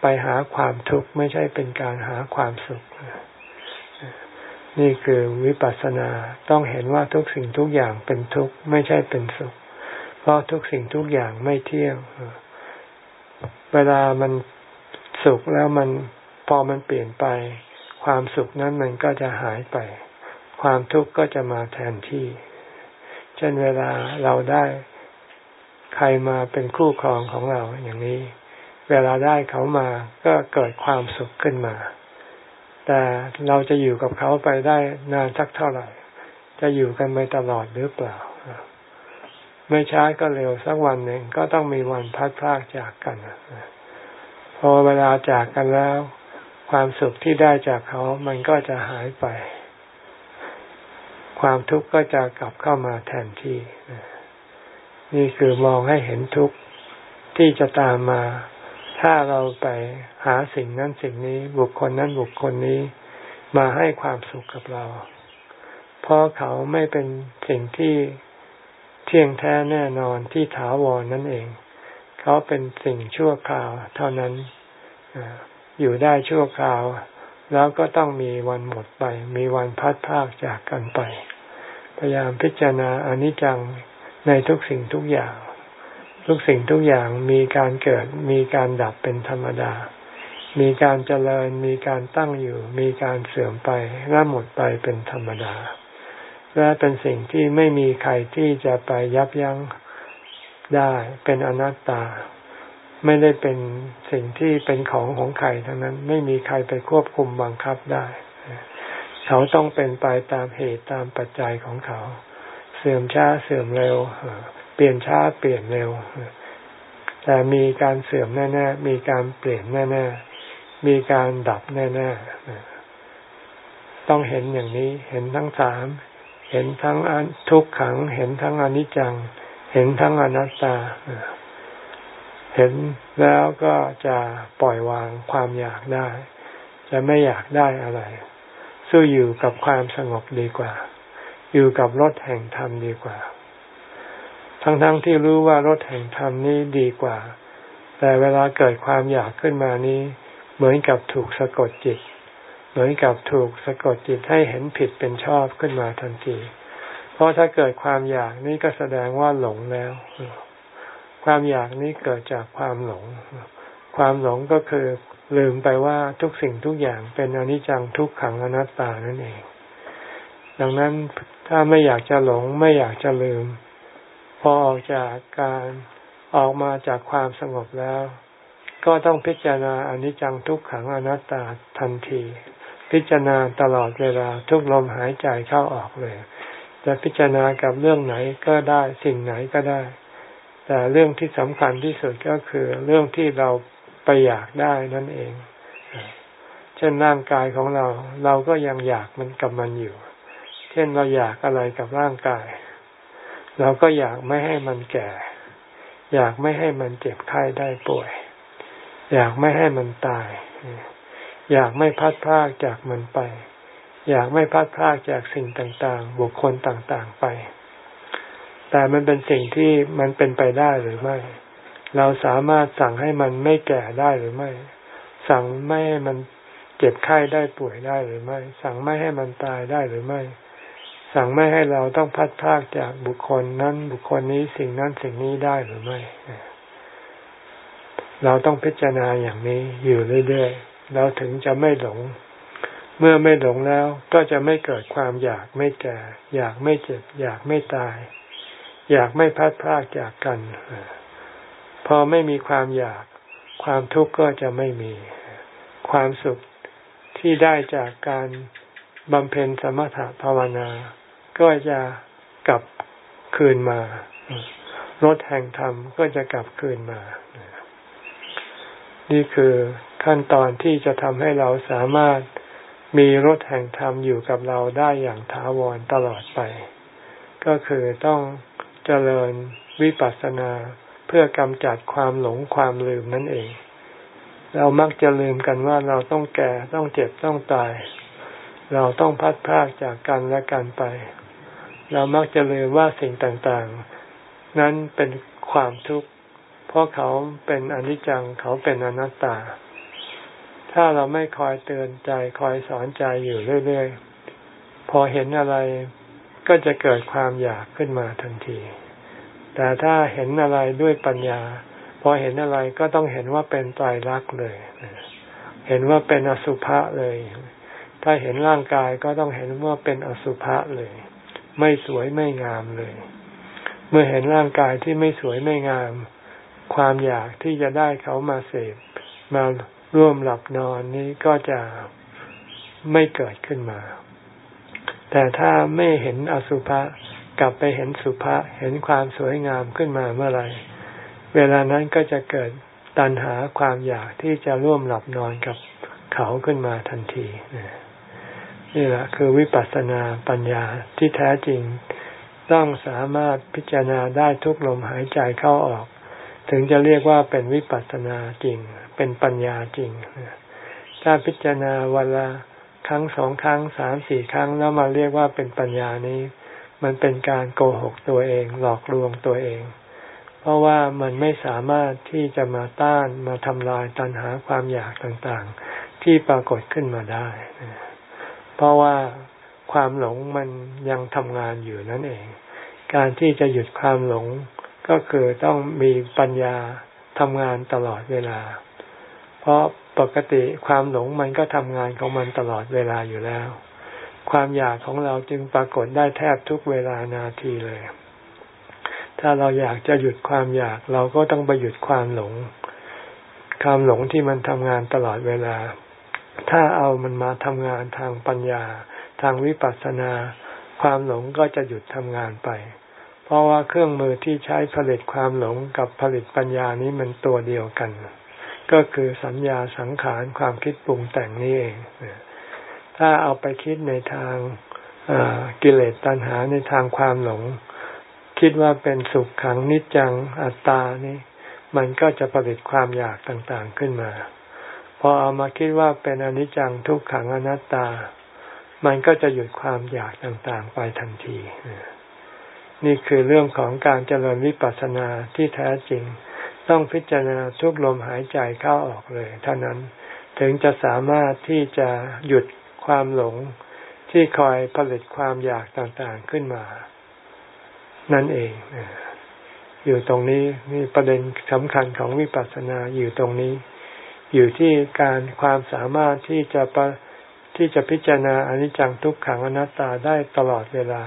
ไปหาความทุกข์ไม่ใช่เป็นการหาความสุข นี่คือวิปัสสนาต้องเห็นว่าทุกสิ่งทุกอย่างเป็นทุกข์ไม่ใช่เป็นสุข เพราะทุกสิ่งทุกอย่างไม่เที่ยงเวลามันสุขแล้วมันพอมันเปลี่ยนไป ความสุขนั้นมันก็จะหายไป ความทุกข์ก็จะมาแทนที่ เช่นเวลาเราได้ ใครมาเป็นคู่ครองของเราอย่างนี้ เวลาได้เขามาก็เกิดความสุขขึ้นมา แต่เราจะอยู่กับเขาไปได้นานสักเท่าไหร่ จะอยู่กันไปตลอดหรือเปล่า ไม่ช้าก็เร็วสักวันหนึ่งก็ต้องมีวันพัดพลากจากกันพอเวลาจากกันแล้ว ความสุขที่ได้จากเขามันก็จะหายไป ความทุกข์ก็จะกลับเข้ามาแทนที่ นี่คือมองให้เห็นทุกข์ที่จะตามมา ถ้าเราไปหาสิ่งนั้นสิ่งนี้บุคคลนั้นบุคคลนี้มาให้ความสุขกับเรา เพราะเขาไม่เป็นสิ่งที่เที่ยงแท้แน่นอนที่ถาวรนั่นเอง เขาเป็นสิ่งชั่วคราว เท่านั้นอยู่ได้ชั่วคราว แล้วก็ต้องมีวันหมดไป มีวันพัดพากจากกันไป พยายามพิจารณาอนิจจัง ในทุกสิ่งทุกอย่าง ทุกสิ่งทุกอย่างมีการเกิด มีการดับเป็นธรรมดา มีการเจริญ มีการตั้งอยู่ มีการเสื่อมไปและหมดไปเป็นธรรมดา และเป็นสิ่งที่ไม่มีใครที่จะไปยับยั้งได้เป็นอนัตตา ไม่ได้เป็นสิ่งที่เป็นของของใครทั้งนั้นไม่มีใครไปควบคุมบังคับได้ เขาต้องเป็นไปตามเหตุตามปัจจัยของเขา เสื่อมช้าเสื่อมเร็ว เปลี่ยนช้าเปลี่ยนเร็ว แต่มีการเสื่อมแน่ๆ มีการเปลี่ยนแน่ๆ มีการดับแน่ๆ ต้องเห็นอย่างนี้ เห็นทั้งสาม เห็นทั้งทุกขัง เห็นทั้งอนิจจัง เห็นทั้งอนัตตา เห็นแล้วก็จะปล่อยวางความอยากได้ จะไม่อยากได้อะไร สู้อยู่กับความสงบดีกว่า อยู่กับรถแห่งธรรมดีกว่า ทั้งๆทที่รู้ว่ารถแห่งธรรมนี้ดีกว่า แต่เวลาเกิดความอยากขึ้นมานี้ เหมือนกับถูกสะกดจิต เหมือนกับถูกสะกดจิตให้เห็นผิดเป็นชอบขึ้นมาทันที เพราะถ้าเกิดความอยากนี้ก็แสดงว่าหลงแล้ว ความอยากนี้เกิดจากความหลง ความหลงก็คือลืมไปว่าทุกสิ่งทุกอย่างเป็นอนิจจังทุกขังอนัตตานั่นเอง ดังนั้น ถ้าไม่อยากจะหลงไม่อยากจะลืม พอออกจากการออกมาจากความสงบแล้ว ก็ต้องพิจารณาอนิจจังทุกขังอนัตตาทันที พิจารณาตลอดเวลาทุกลมหายใจเข้าออกเลยจะพิจารณากับเรื่องไหนก็ได้สิ่งไหนก็ได้ แต่เรื่องที่สำคัญที่สุดก็คือเรื่องที่เราไปอยากได้นั่นเอง เช่นร่างกายของเรา เราก็ยังอยากมันกับมันอยู่ เช่นเราอยากอะไรกับร่างกาย เราก็อยากไม่ให้มันแก่ อยากไม่ให้มันเจ็บไข้ได้ป่วย อยากไม่ให้มันตาย อยากไม่พัดพลากจากมันไป อยากไม่พัดพลากจากสิ่งต่างๆ บุคคลต่างๆไป แต่มันเป็นสิ่งที่มันเป็นไปได้หรือไม่ เราสามารถสั่งให้มันไม่แก่ได้หรือไม่ สั่งไม่ให้มันเจ็บไข้ได้ป่วยได้หรือไม่ สั่งไม่ให้มันตายได้หรือไม่ สั่งไม่ให้เราต้องพัดพากจากบุคคลนั้นบุคคลนี้สิ่งนั้นสิ่งนี้ได้หรือไม่ เราต้องพิจารณาอย่างนี้อยู่เรื่อยๆ เราถึงจะไม่หลง เมื่อไม่หลงแล้วก็จะไม่เกิดความอยากไม่แก่ อยากไม่เจ็บ อยากไม่ตาย อยากไม่พัดพากจากกัน พอไม่มีความอยาก ความทุกข์ก็จะไม่มี ความสุขที่ได้จากการ บำเพ็ญสมถะภาวนา ก็จะกลับคืนมารถแห่งธรรมก็จะกลับคืนมา นี่คือขั้นตอนที่จะทำให้เราสามารถมีรถแห่งธรรมอยู่กับเราได้อย่างถาวรตลอดไป ก็คือต้องเจริญวิปัสสนาเพื่อกำจัดความหลงความลืมนั่นเอง เรามักจะลืมกันว่าเราต้องแก่ต้องเจ็บต้องตาย เราต้องพัดพากจากกันและกันไป เรามักจะลืมว่าสิ่งต่างๆ นั้นเป็นความทุกข์เพราะเขาเป็นอนิจจังเขาเป็นอนัตตา ถ้าเราไม่คอยเตือนใจคอยสอนใจอยู่เรื่อยๆ พอเห็นอะไรก็จะเกิดความอยากขึ้นมาทันที แต่ถ้าเห็นอะไรด้วยปัญญา พอเห็นอะไรก็ต้องเห็นว่าเป็นตายรักเลย เห็นว่าเป็นอสุภะเลย ถ้าเห็นร่างกายก็ต้องเห็นว่าเป็นอสุภะเลย ไม่สวยไม่งามเลย เมื่อเห็นร่างกายที่ไม่สวยไม่งาม ความอยากที่จะได้เขามาเสพมาร่วมหลับนอนนี้ก็จะไม่เกิดขึ้นมา แต่ถ้าไม่เห็นอสุภะกลับไปเห็นสุภะเห็นความสวยงามขึ้นมาเมื่อไหร่เวลานั้นก็จะเกิดตัณหาความอยากที่จะร่วมหลับนอนกับเขาขึ้นมาทันทีนะ นี่แหละคือวิปัสสนาปัญญาที่แท้จริง ต้องสามารถพิจารณาได้ทุกลมหายใจเข้าออก ถึงจะเรียกว่าเป็นวิปัสสนาจริง เป็นปัญญาจริง ถ้าพิจารณาวันละครั้งสองครั้งสามสี่ครั้งแล้วมาเรียกว่าเป็นปัญญานี้ มันเป็นการโกหกตัวเอง หลอกลวงตัวเอง เพราะว่ามันไม่สามารถที่จะมาต้านมาทำลายตัณหาความอยากต่างๆ ที่ปรากฏขึ้นมาได้ เพราะว่าความหลงมันยังทำงานอยู่นั่นเอง การที่จะหยุดความหลงก็คือต้องมีปัญญาทำงานตลอดเวลา เพราะปกติความหลงมันก็ทำงานของมันตลอดเวลาอยู่แล้ว ความอยากของเราจึงปรากฏได้แทบทุกเวลานาทีเลย ถ้าเราอยากจะหยุดความอยากเราก็ต้องไปหยุดความหลง ความหลงที่มันทำงานตลอดเวลา ถ้าเอามันมาทำงานทางปัญญา ทางวิปัสสนา ความหลงก็จะหยุดทำงานไป เพราะว่าเครื่องมือที่ใช้ผลิตความหลงกับผลิตปัญญานี้มันตัวเดียวกัน ก็คือสัญญาสังขารความคิดปรุงแต่งนี่เอง ถ้าเอาไปคิดในทางกิเลสตัณหาในทางความหลง คิดว่าเป็นสุขขังนิจจังอัตตานี่ มันก็จะผลิตความอยากต่างๆขึ้นมา พอเอามาคิดว่าเป็นอนิจจังทุกขังอนัตตา มันก็จะหยุดความอยากต่างๆไปทันที นี่คือเรื่องของการเจริญวิปัสสนาที่แท้จริง ต้องพิจารณาทุกลมหายใจเข้าออกเลย เท่านั้นถึงจะสามารถที่จะหยุดความหลงที่คอยผลิตความอยากต่างๆขึ้นมา นั่นเองอยู่ตรงนี้นี่ประเด็นสำคัญของวิปัสสนาอยู่ตรงนี้ อยู่ที่การความสามารถที่จะปที่จะพิจารณาอนิจจังทุกขังอนัตตาได้ตลอดเวลา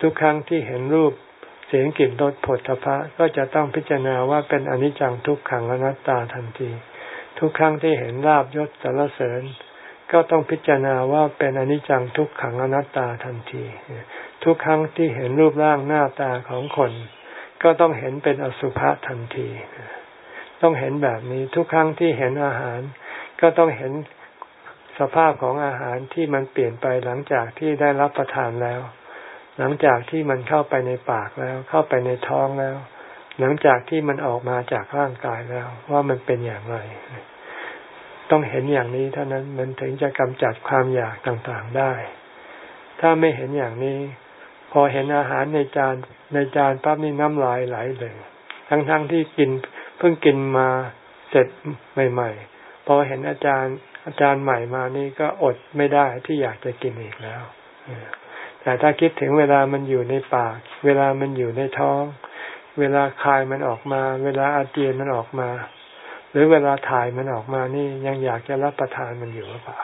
ทุกครั้งที่เห็นรูปเสียงกลิ่นรสผลทพะก็จะต้องพิจารณาว่าเป็นอนิจจังทุกขังอนัตตาทันที ทุกครั้งที่เห็นลาบยศสารเสริญ ก็ต้องพิจารณาว่าเป็นอนิจจังทุกขังอนัตตาทันที ทุกครั้งที่เห็นรูปร่างหน้าตาของคน ก็ต้องเห็นเป็นอสุภะทันที ต้องเห็นแบบนี้ทุกครั้งที่เห็นอาหาร ก็ต้องเห็นสภาพของอาหารที่มันเปลี่ยนไปหลังจากที่ได้รับประทานแล้ว หลังจากที่มันเข้าไปในปากแล้ว เข้าไปในท้องแล้ว หลังจากที่มันออกมาจากร่างกายแล้ว ว่ามันเป็นอย่างไร ต้องเห็นอย่างนี้เท่านั้นมันถึงจะกำจัดความอยากต่างๆได้ ถ้าไม่เห็นอย่างนี้ พอเห็นอาหารในจานในจานปั๊บนี่น้ำลายไหลเลย ทั้งๆทที่กิน เพิ่งกินมาเสร็จใหม่ๆพอเห็นอาจารย์อาจารย์ใหม่มานี่ก็อดไม่ได้ที่อยากจะกินอีกแล้วแต่ถ้าคิดถึงเวลามันอยู่ในปาก เวลามันอยู่ในท้อง เวลาคายมันออกมา เวลาอาเจียนมันออกมา หรือเวลาถ่ายมันออกมานี่ยังอยากจะรับประทานมันอยู่หรือเปล่า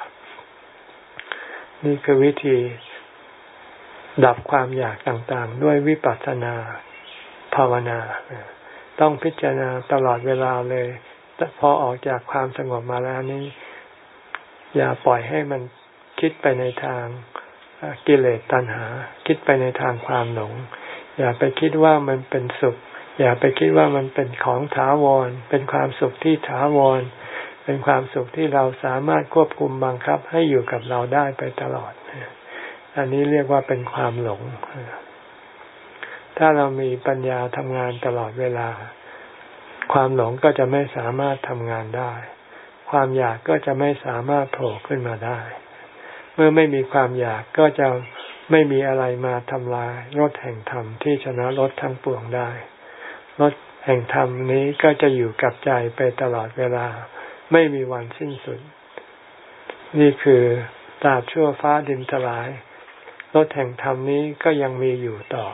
นี่คือวิธีดับความอยากต่างๆ ด้วยวิปัสสนาภาวนา ต้องพิจารณาตลอดเวลาเลยพอออกจากความสงบมาแล้วนี่อย่าปล่อยให้มันคิดไปในทางกิเลสตัณหา คิดไปในทางความหลง อย่าไปคิดว่ามันเป็นสุข อย่าไปคิดว่ามันเป็นของถาวร เป็นความสุขที่ถาวร เป็นความสุขที่เราสามารถควบคุมบังคับให้อยู่กับเราได้ไปตลอด อันนี้เรียกว่าเป็นความหลง ถ้าเรามีปัญญาทำงานตลอดเวลา ความหลงก็จะไม่สามารถทำงานได้ ความอยากก็จะไม่สามารถโผล่ขึ้นมาได้ เมื่อไม่มีความอยากก็จะไม่มีอะไรมาทำลายรถแห่งธรรมที่ชนะรถทั้งปวงได้รถแห่งธรรมนี้ก็จะอยู่กับใจไปตลอดเวลา ไม่มีวันสิ้นสุด นี่คือตราบชั่วฟ้าดินสลายรถแห่งธรรมนี้ก็ยังมีอยู่ต่อ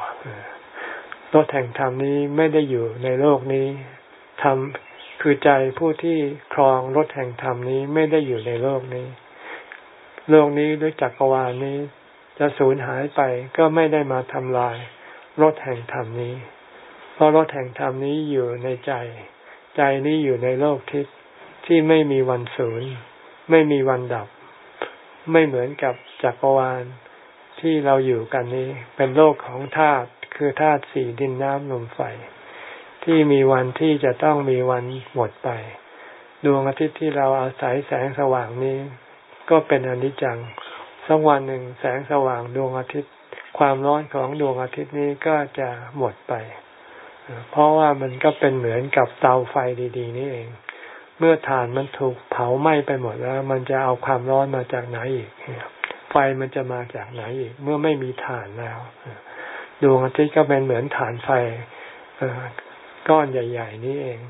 รถแห่งธรรมนี้ไม่ได้อยู่ในโลกนี้ธรรมคือใจผู้ที่ครองรถแห่งธรรมนี้ไม่ได้อยู่ในโลกนี้ โลกนี้หรือจักรวาลนี้ จะสูญหายไปก็ไม่ได้มาทำลายรถแห่งธรรมนี้ เพราะรถแห่งธรรมนี้อยู่ในใจ ใจนี้อยู่ในโลกทิพย์ที่ไม่มีวันสูญไม่มีวันดับ ไม่เหมือนกับจักรวาลที่เราอยู่กันนี้ เป็นโลกของธาตุ คือธาตุสี่ดินน้ำลมไฟ ที่มีวันที่จะต้องมีวันหมดไป ดวงอาทิตย์ที่เราอาศัยแสงสว่างนี้ ก็เป็นอนิจจังสักวันหนึ่งแสงสว่างดวงอาทิตย์ ความร้อนของดวงอาทิตย์นี้ก็จะหมดไป เพราะว่ามันก็เป็นเหมือนกับเตาไฟดีๆ นี่เองเเมื่อฐานมันถูกเผาไหม้ไปหมดแล้ว มันจะเอาความร้อนมาจากไหนอีกไฟมันจะมาจากไหนอีก เมื่อไม่มีฐานแล้ว ดวงอาทิตย์ก็เป็นเหมือนฐานไฟก้อนใหญ่ ๆ นี้เอง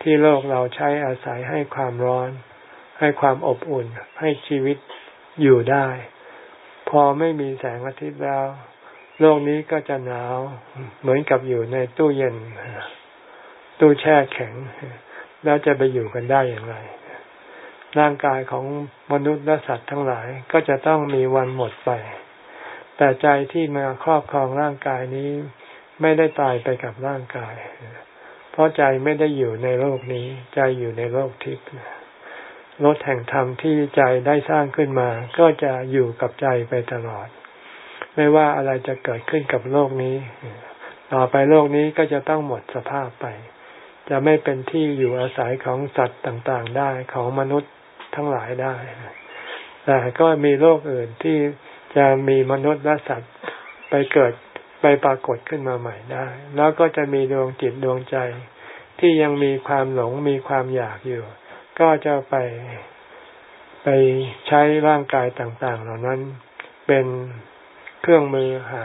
ที่โลกเราใช้อาศัยให้ความร้อน ให้ความอบอุ่น ให้ชีวิตอยู่ได้ พอไม่มีแสงอาทิตย์แล้ว โลกนี้ก็จะหนาวเหมือนกับอยู่ในตู้เย็น ตู้แช่แข็ง แล้วจะไปอยู่กันได้อย่างไร ร่างกายของมนุษย์และสัตว์ทั้งหลายก็จะต้องมีวันหมดไป แต่ใจที่มาครอบครองร่างกายนี้ไม่ได้ตายไปกับร่างกาย เพราะใจไม่ได้อยู่ในโลกนี้ ใจอยู่ในโลกทิพย์รถแห่งธรรมที่ใจได้สร้างขึ้นมา ก็จะอยู่กับใจไปตลอด ไม่ว่าอะไรจะเกิดขึ้นกับโลกนี้ ต่อไปโลกนี้ก็จะต้องหมดสภาพไป จะไม่เป็นที่อยู่อาศัยของสัตว์ต่างๆได้ของมนุษย์ทั้งหลายได้ แต่ก็มีโลกอื่นที่ จะมีมนุษย์และสัตว์ไปเกิดไปปรากฏขึ้นมาใหม่ได้ แล้วก็จะมีดวงจิตดวงใจ ที่ยังมีความหลงมีความอยากอยู่ ก็จะไปไปใช้ร่างกายต่างๆ เหล่านั้นเป็นเครื่องมือหา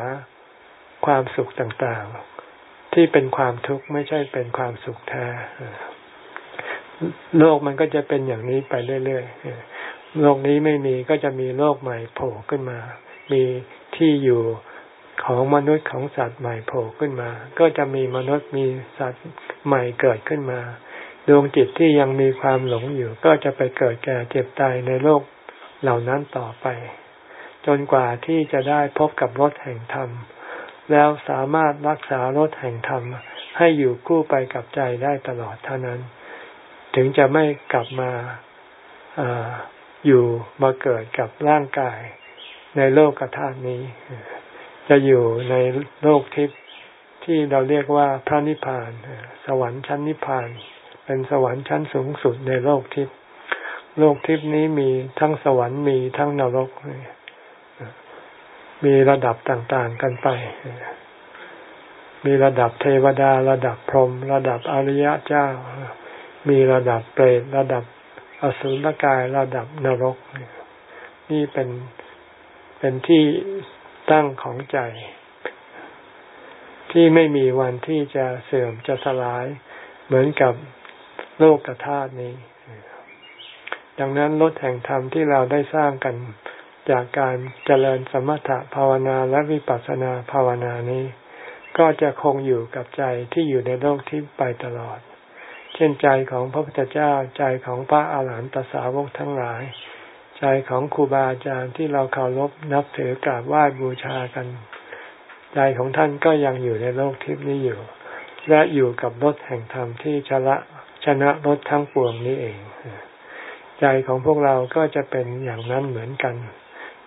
ความสุขต่างๆ ที่เป็นความทุกข์ไม่ใช่เป็นความสุขแท้โลกมันก็จะเป็นอย่างนี้ไปเรื่อยๆ โลกนี้ไม่มีก็จะมีโลกใหม่โผล่ขึ้นมา มีที่อยู่ของมนุษย์ของสัตว์ใหม่โผล่ขึ้นมา ก็จะมีมนุษย์มีสัตว์ใหม่เกิดขึ้นมา ดวงจิตที่ยังมีความหลงอยู่ ก็จะไปเกิดแก่เจ็บตายในโลกเหล่านั้นต่อไป จนกว่าที่จะได้พบกับรถแห่งธรรม แล้วสามารถรักษารถแห่งธรรม ให้อยู่คู่ไปกับใจได้ตลอดเท่านั้น ถึงจะไม่กลับมา อยู่มาเกิดกับร่างกายในโลกธาตุนี้ จะอยู่ในโลกทิพย์ที่เราเรียกว่าพระนิพพาน สวรรค์ชั้นนิพพาน เป็นสวรรค์ชั้นสูงสุดในโลกทิพย์โลกทิพย์นี้มีทั้งสวรรค์มีทั้งนรก มีระดับต่างๆกันไป มีระดับเทวดา ระดับพรหมระดับอริยะเจ้า มีระดับเปรตระดับ อสุรกายระดับนรก นี่เป็นเป็นที่ตั้งของใจ ที่ไม่มีวันที่จะเสื่อมจะสลาย เหมือนกับโลกธาตุนี้ ดังนั้นลดแห่งธรรมที่เราได้สร้างกันจากการเจริญสมถะภาวนาและวิปัสสนาภาวนานี้ ก็จะคงอยู่กับใจที่อยู่ในโลกที่ไปตลอด เช่นใจของพระพุทธเจ้าใจของพระอาหารหันตสาวกทั้งหลาย ใจของครูบาอาจารย์ที่เราเคารพนับถือกราบไหว้บูชากัน ใจของท่านก็ยังอยู่ในโลกทิพย์นี้อยู่ และอยู่กับรถแห่งธรรมที่ชนะชนะรถทั้งปวงนี้เอง ใจของพวกเราก็จะเป็นอย่างนั้นเหมือนกัน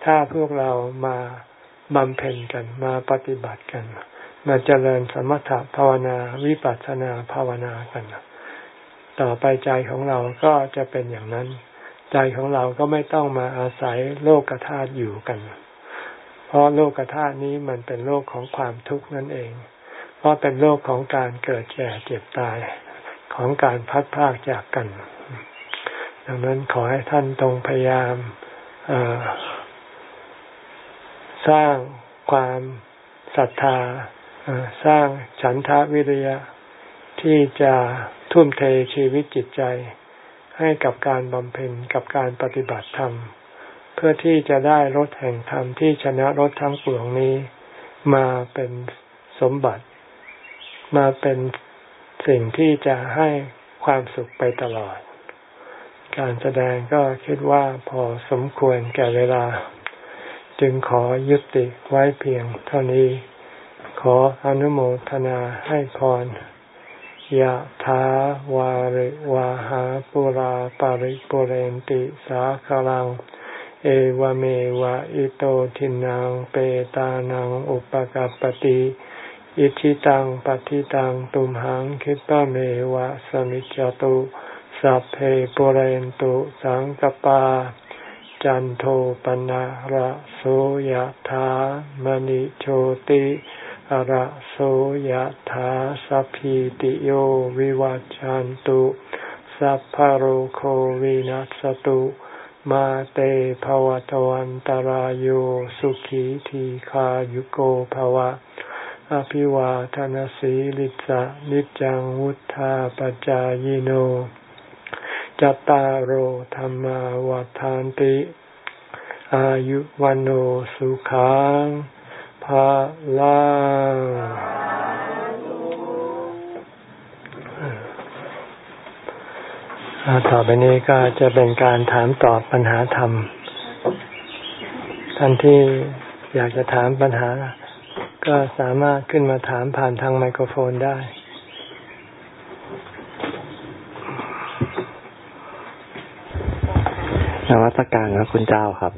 ถ้าพวกเรามาบำเพ็ญกันมาปฏิบัติกัน มาเจริญสมถะภาวนาวิปัสสนาภาวนากัน ต่อไปใจของเราก็จะเป็นอย่างนั้น ใจของเราก็ไม่ต้องมาอาศัยโลกธาตุอยู่กัน เพราะโลกธาตุนี้มันเป็นโลกของความทุกข์นั่นเอง เพราะเป็นโลกของการเกิดแก่เจ็บตายของการพัดพากจากกัน ดังนั้นขอให้ท่านตรงพยายามสร้างความศรัทธาสร้างฉันทะวิริยะที่จะ ทุ่มเทชีวิตจิตใจ ให้กับการบำเพ็ญกับการปฏิบัติธรรม เพื่อที่จะได้รถแห่งธรรมที่ชนะรถทั้งปวงนี้ มาเป็นสมบัติ มาเป็นสิ่งที่จะให้ความสุขไปตลอด การแสดงก็คิดว่าพอสมควรแก่เวลา จึงขอยุติไว้เพียงเท่านี้ ขออนุโมทนาให้พร ยะถาวาริวาหาปุราปาริปุเรนติสาคลัง เอวเมวะอิโตทินังเปตานังอุปกัรปติอิชิตังปฏิตังตุมหังคิปะเมวะสมิจจตุสัพเพปุเรนตุสังกปา จันโทปนะระโสยะถามณิโชติ ระโสยถาสัพพิติโยวิวัจจันตุสัพพโรโควินัสตุมาเตภวตวันตารโยสุขีทีขายุโกภวะ อภิวาทนสีลิสะนิจังวุธาปจายโนจตารโหธรรมวาทานติ อายุวันโอสุขัง ภาลังต่อไปนี้ก็จะเป็นการถามตอบปัญหาธรรม ท่านที่อยากจะถามปัญหา ก็สามารถขึ้นมาถามผ่านทางไมโครโฟนได้นวัตการครับคุณเจ้าครับ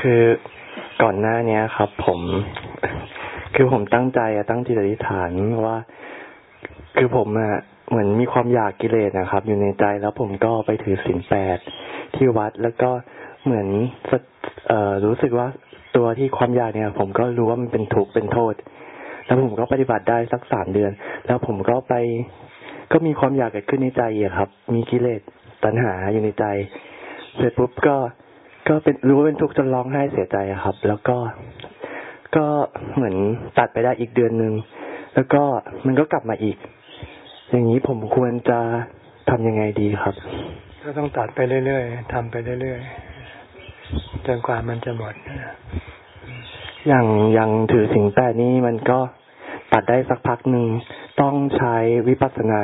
คือก่อนหน้านี้ครับ ผม คือผมตั้งใจอะตั้งจิตอธิษฐานว่า คือผมอะเหมือนมีความอยากกิเลสนะครับ อยู่ในใจแล้วผมก็ไปถือศีลแปดที่วัดแล้วก็เหมือนเอ่อรู้สึกว่าตัวที่ความอยากเนี่ย ผมก็รู้ว่ามันเป็นทุกข์เป็นโทษ แล้วผมก็ปฏิบัติได้สักสามเดือน แล้วผมก็ไป ก็มีความอยากเกิดขึ้นในใจอีกครับ มีกิเลสตัณหาอยู่ในใจเสร็จปุ๊บก็ก็เป็นรู้ว่าเป็นทุกข์จนร้องไห้เสียใจครับ แล้วก็ ก็เหมือนตัดไปได้อีกเดือนหนึ่งแล้วก็มันก็กลับมาอีก อย่างนี้ผมควรจะทำยังไงดีครับ ก็ต้องตัดไปเรื่อยๆทำไปเรื่อยๆจนกว่ามันจะหมดอย่างอย่างถือสิ่งแปดนี้มันก็ตัดได้สักพักหนึ่งต้องใช้วิปัสสนา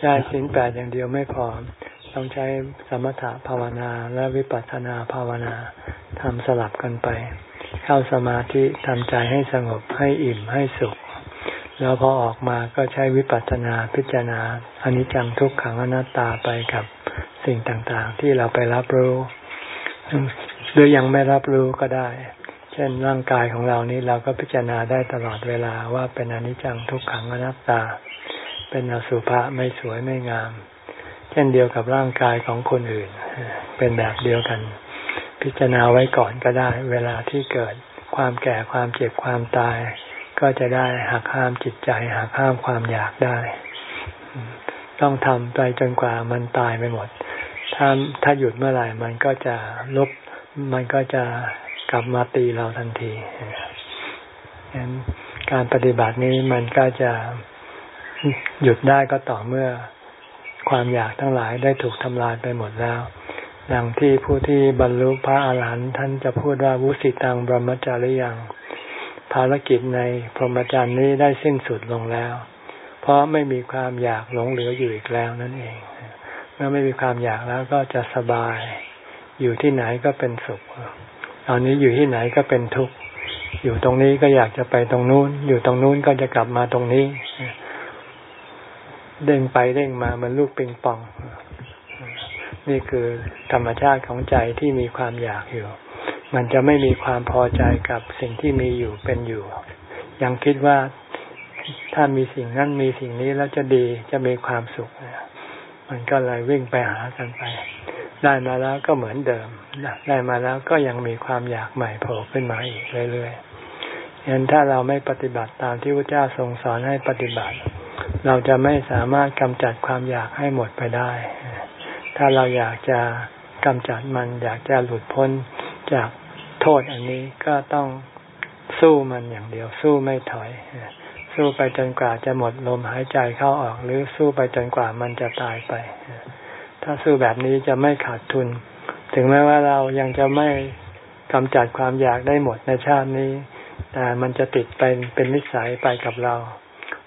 ใช่สิ่งแปดอย่างเดียวไม่พอต้องใช้สมถะภาวนาและวิปัสสนาภาวนาทำสลับกันไป เข้าสมาธิทำใจให้สงบให้อิ่มให้สุข แล้วพอออกมาก็ใช้วิปัสสนาพิจารณาอนิจจังทุกขังอนัตตาไปกับสิ่งต่างๆ ที่เราไปรับรู้หรือยังไม่รับรู้ก็ได้ เช่นร่างกายของเรานี้เราก็พิจารณาได้ตลอดเวลาว่าเป็นอนิจจังทุกขังอนัตตา เป็นอสุภะไม่สวยไม่งาม เช่นเดียวกับร่างกายของคนอื่น เป็นแบบเดียวกัน พิจารณาไว้ก่อนก็ได้ เวลาที่เกิดความแก่ความเจ็บความตาย ก็จะได้หักห้ามจิตใจหักห้ามความอยากได้ ต้องทำไปจนกว่ามันตายไปหมด ถ้าถ้าหยุดเมื่อไหร่มันก็จะลบมันก็จะกลับมาตีเราทันทีฉะนั้นการปฏิบัตินี้มันก็จะหยุดได้ก็ต่อเมื่อความอยากทั้งหลายได้ถูกทำลายไปหมดแล้ว ดังที่ผู้ที่บรรลุพระอาหารหันต์ท่านจะพูดว่าวุสิตังบรมจาริยังภารกิจในพรหมจรรย์นี้ได้สิ้นสุดลงแล้ว เพราะไม่มีความอยากหลงเหลืออยู่อีกแล้วนั่นเอง เมื่อไม่มีความอยากแล้วก็จะสบาย อยู่ที่ไหนก็เป็นสุข ตอนนี้อยู่ที่ไหนก็เป็นทุกข์ อยู่ตรงนี้ก็อยากจะไปตรงนู้น อยู่ตรงนู้นก็จะกลับมาตรงนี้ เด้งไปเด้งมามันลูกปิงปอง นี่คือธรรมชาติของใจที่มีความอยากอยู่ มันจะไม่มีความพอใจกับสิ่งที่มีอยู่เป็นอยู่ ยังคิดว่าถ้ามีสิ่งนั้นมีสิ่งนี้แล้วจะดีจะมีความสุข มันก็เลยวิ่งไปหากันไป ได้มาแล้วก็เหมือนเดิม ได้มาแล้วก็ยังมีความอยากใหม่โผล่ขึ้นมาอีกเรื่อยๆยันถ้าเราไม่ปฏิบัติตามที่พระเจ้าทรงสอนให้ปฏิบัติ เราจะไม่สามารถกำจัดความอยากให้หมดไปได้ ถ้าเราอยากจะกำจัดมัน อยากจะหลุดพ้นจากโทษอันนี้ก็ต้องสู้มันอย่างเดียว สู้ไม่ถอย สู้ไปจนกว่าจะหมดลมหายใจเข้าออก หรือสู้ไปจนกว่ามันจะตายไป ถ้าสู้แบบนี้จะไม่ขาดทุน ถึงแม้ว่าเรายังจะไม่กำจัดความอยากได้หมดในชาตินี้ แต่มันจะติดเป็นเป็นนิสัยไปกับเรา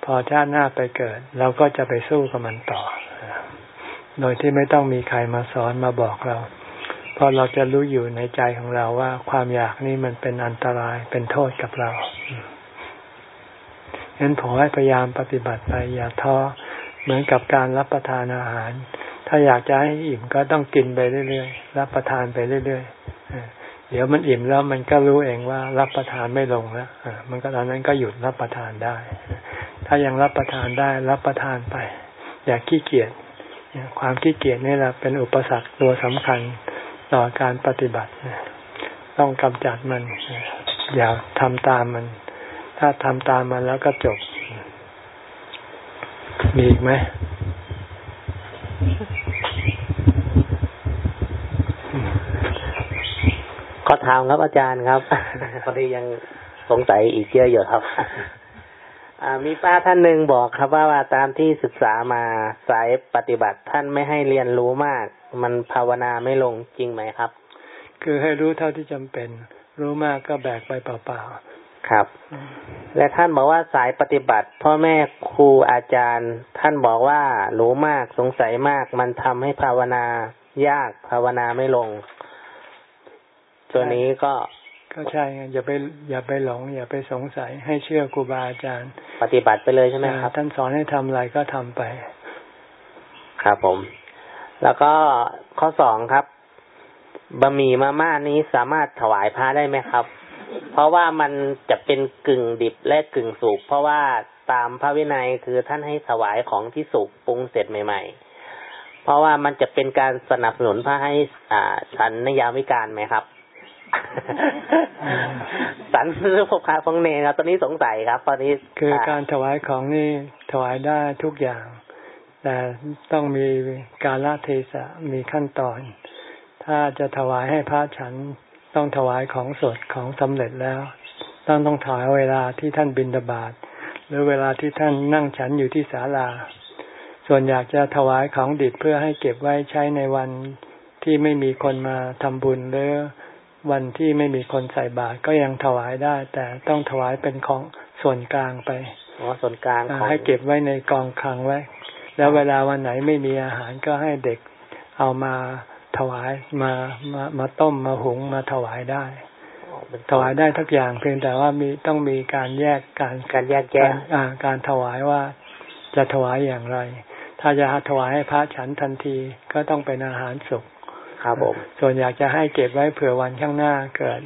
พอชาติหน้าไปเกิด เราก็จะไปสู้กับมันต่อ โดยที่ไม่ต้องมีใครมาสอนมาบอกเรา เพราะเราจะรู้อยู่ในใจของเราว่าความอยากนี่มันเป็นอันตรายเป็นโทษกับเราฉะนั้นผมให้พยายามปฏิบัติไปอย่าท้อเหมือนกับการรับประทานอาหาร ถ้าอยากจะให้อิ่มก็ต้องกินไปเรื่อยๆรับประทานไปเรื่อยๆเดี๋ยวมันอิ่มแล้วมันก็รู้เองว่ารับประทานไม่ลงแล้วมันก็ตอนนั้นก็หยุดรับประทานได้ ถ้ายังรับประทานได้รับประทานไป อย่าขี้เกียจ ความขี้เกียจนี่แหละเป็นอุปสรรคตัวสำคัญต่อการปฏิบัติต้องกำจัดมัน อย่าทำตามมัน ถ้าทำตามมันแล้วก็จบ มีอีกไหมขอถามครับอาจารย์ครับพอดียังสงสัยอีกเยอะอยู่ครับ มีป้าท่านหนึ่งบอกครับว่าว่าตามที่ศึกษามาสายปฏิบัติท่านไม่ให้เรียนรู้มาก มันภาวนาไม่ลงจริงไหมครับ คือให้รู้เท่าที่จำเป็น รู้มากก็แบกไปเปล่าๆครับ และท่านบอกว่าสายปฏิบัติ พ่อแม่ครูอาจารย์ ท่านบอกว่ารู้มากสงสัยมาก มันทำให้ภาวนายากภาวนาไม่ลง ตัวนี้ก็ ก็ใช่ไงอย่าไปอย่าไปหลง อย่าไปสงสัยให้เชื่อครูบาอาจารย์ ปฏิบัติไปเลยใช่ไหมครับท่านสอนให้ทำอะไรก็ทำไป ครับผม แล้วก็ข้อสองครับบะหมี่มาม่านี้สามารถถวายพระได้ไหมครับ เพราะว่ามันจะเป็นกึ่งดิบและกึ่งสุกเพราะว่าตามพระวินัยคือท่านให้ถวายของที่สุกปรุงเสร็จใหม่ ๆ เพราะว่ามันจะเป็นการสนับสนุนพระให้อ่าฉันในยามวิการไหมครับ สันหรือพวกพระพงเนครับตอนนี้สงสัยครับตอนนี้คือการถวายของนี่ถวายได้ทุกอย่าง แต่ต้องมีการละเทศะมีขั้นตอน ถ้าจะถวายให้พระฉันต้องถวายของสดของสำเร็จแล้วต้องต้องถวายเวลาที่ท่านบินดาบาดหรือเวลาที่ท่านนั่งฉันอยู่ที่ศาลา ส่วนอยากจะถวายของดิบเพื่อให้เก็บไว้ใช้ในวันที่ไม่มีคนมาทำบุญหรือ วันที่ไม่มีคนใส่บาตรก็ยังถวายได้ แต่ต้องถวายเป็นของส่วนกลางไปอ๋อส่วนกลางให้เก็บไว้ในกองคลังไว้ แล้วเวลาวันไหนไม่มีอาหารก็ให้เด็กเอามาถวายมามามาต้มมาหุงมาถวายได้ถวายได้ทุกอย่างเพียงแต่ว่ามีต้องมีการแยกการการแยกแยะการถวายว่าจะถวายอย่างไร ถ้าจะถวายให้พระฉันทันทีก็ต้องเป็นอาหารสุก ครับผมส่วนอยากจะให้เก็บไว้เผื่อวันข้างหน้าเกิด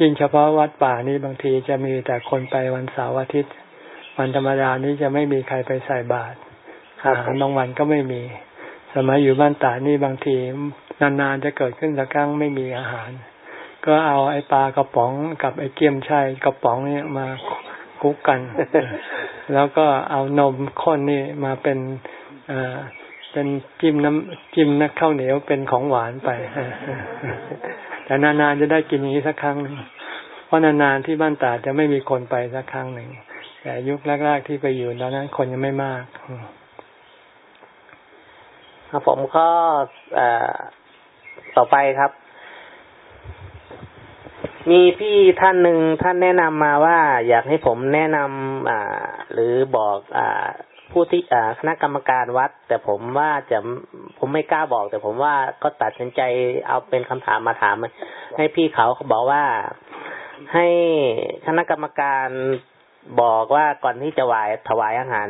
ยิ่งเฉพาะวัดป่านี้บางทีจะมีแต่คนไปวันเสาร์อาทิตย์ วันธรรมดานี้จะไม่มีใครไปใส่บาตรอาหารบางวันก็ไม่มี สมัยอยู่บ้านตานี่บางทีนานๆจะเกิดขึ้นสักครั้งไม่มีอาหาร ก็เอาไอ้ปลากระป๋องกับไอ้เกี๊ยมชัยกระป๋องนี่มาคุกกัน แล้วก็เอานมข้นนี่มาเป็น เป็นจิ้มน้ำจิ้มนักข้าวเหนียวเป็นของหวานไปแต่นานๆจะได้กินอย่างนี้สักครั้งหนึ่งเพราะนานๆที่บ้านตาจะไม่มีคนไปสักครั้งหนึ่งแต่ยุคแรกๆที่ไปอยู่ตอนนั้นคนยังไม่มากครับผมก็ต่อไปครับ มีพี่ท่านหนึ่งท่านแนะนำมาว่า อยากให้ผมแนะนำอ่าหรือบอกอ่า ผู้ที่คณะกรรมการวัด แต่ผมว่าจะผมไม่กล้าบอก แต่ผมว่าก็ตัดสินใจเอาเป็นคำถามมาถาม ให้พี่เขาเขาบอกว่าให้คณะกรรมการบอกว่าก่อนที่จะวายถวายอาหาร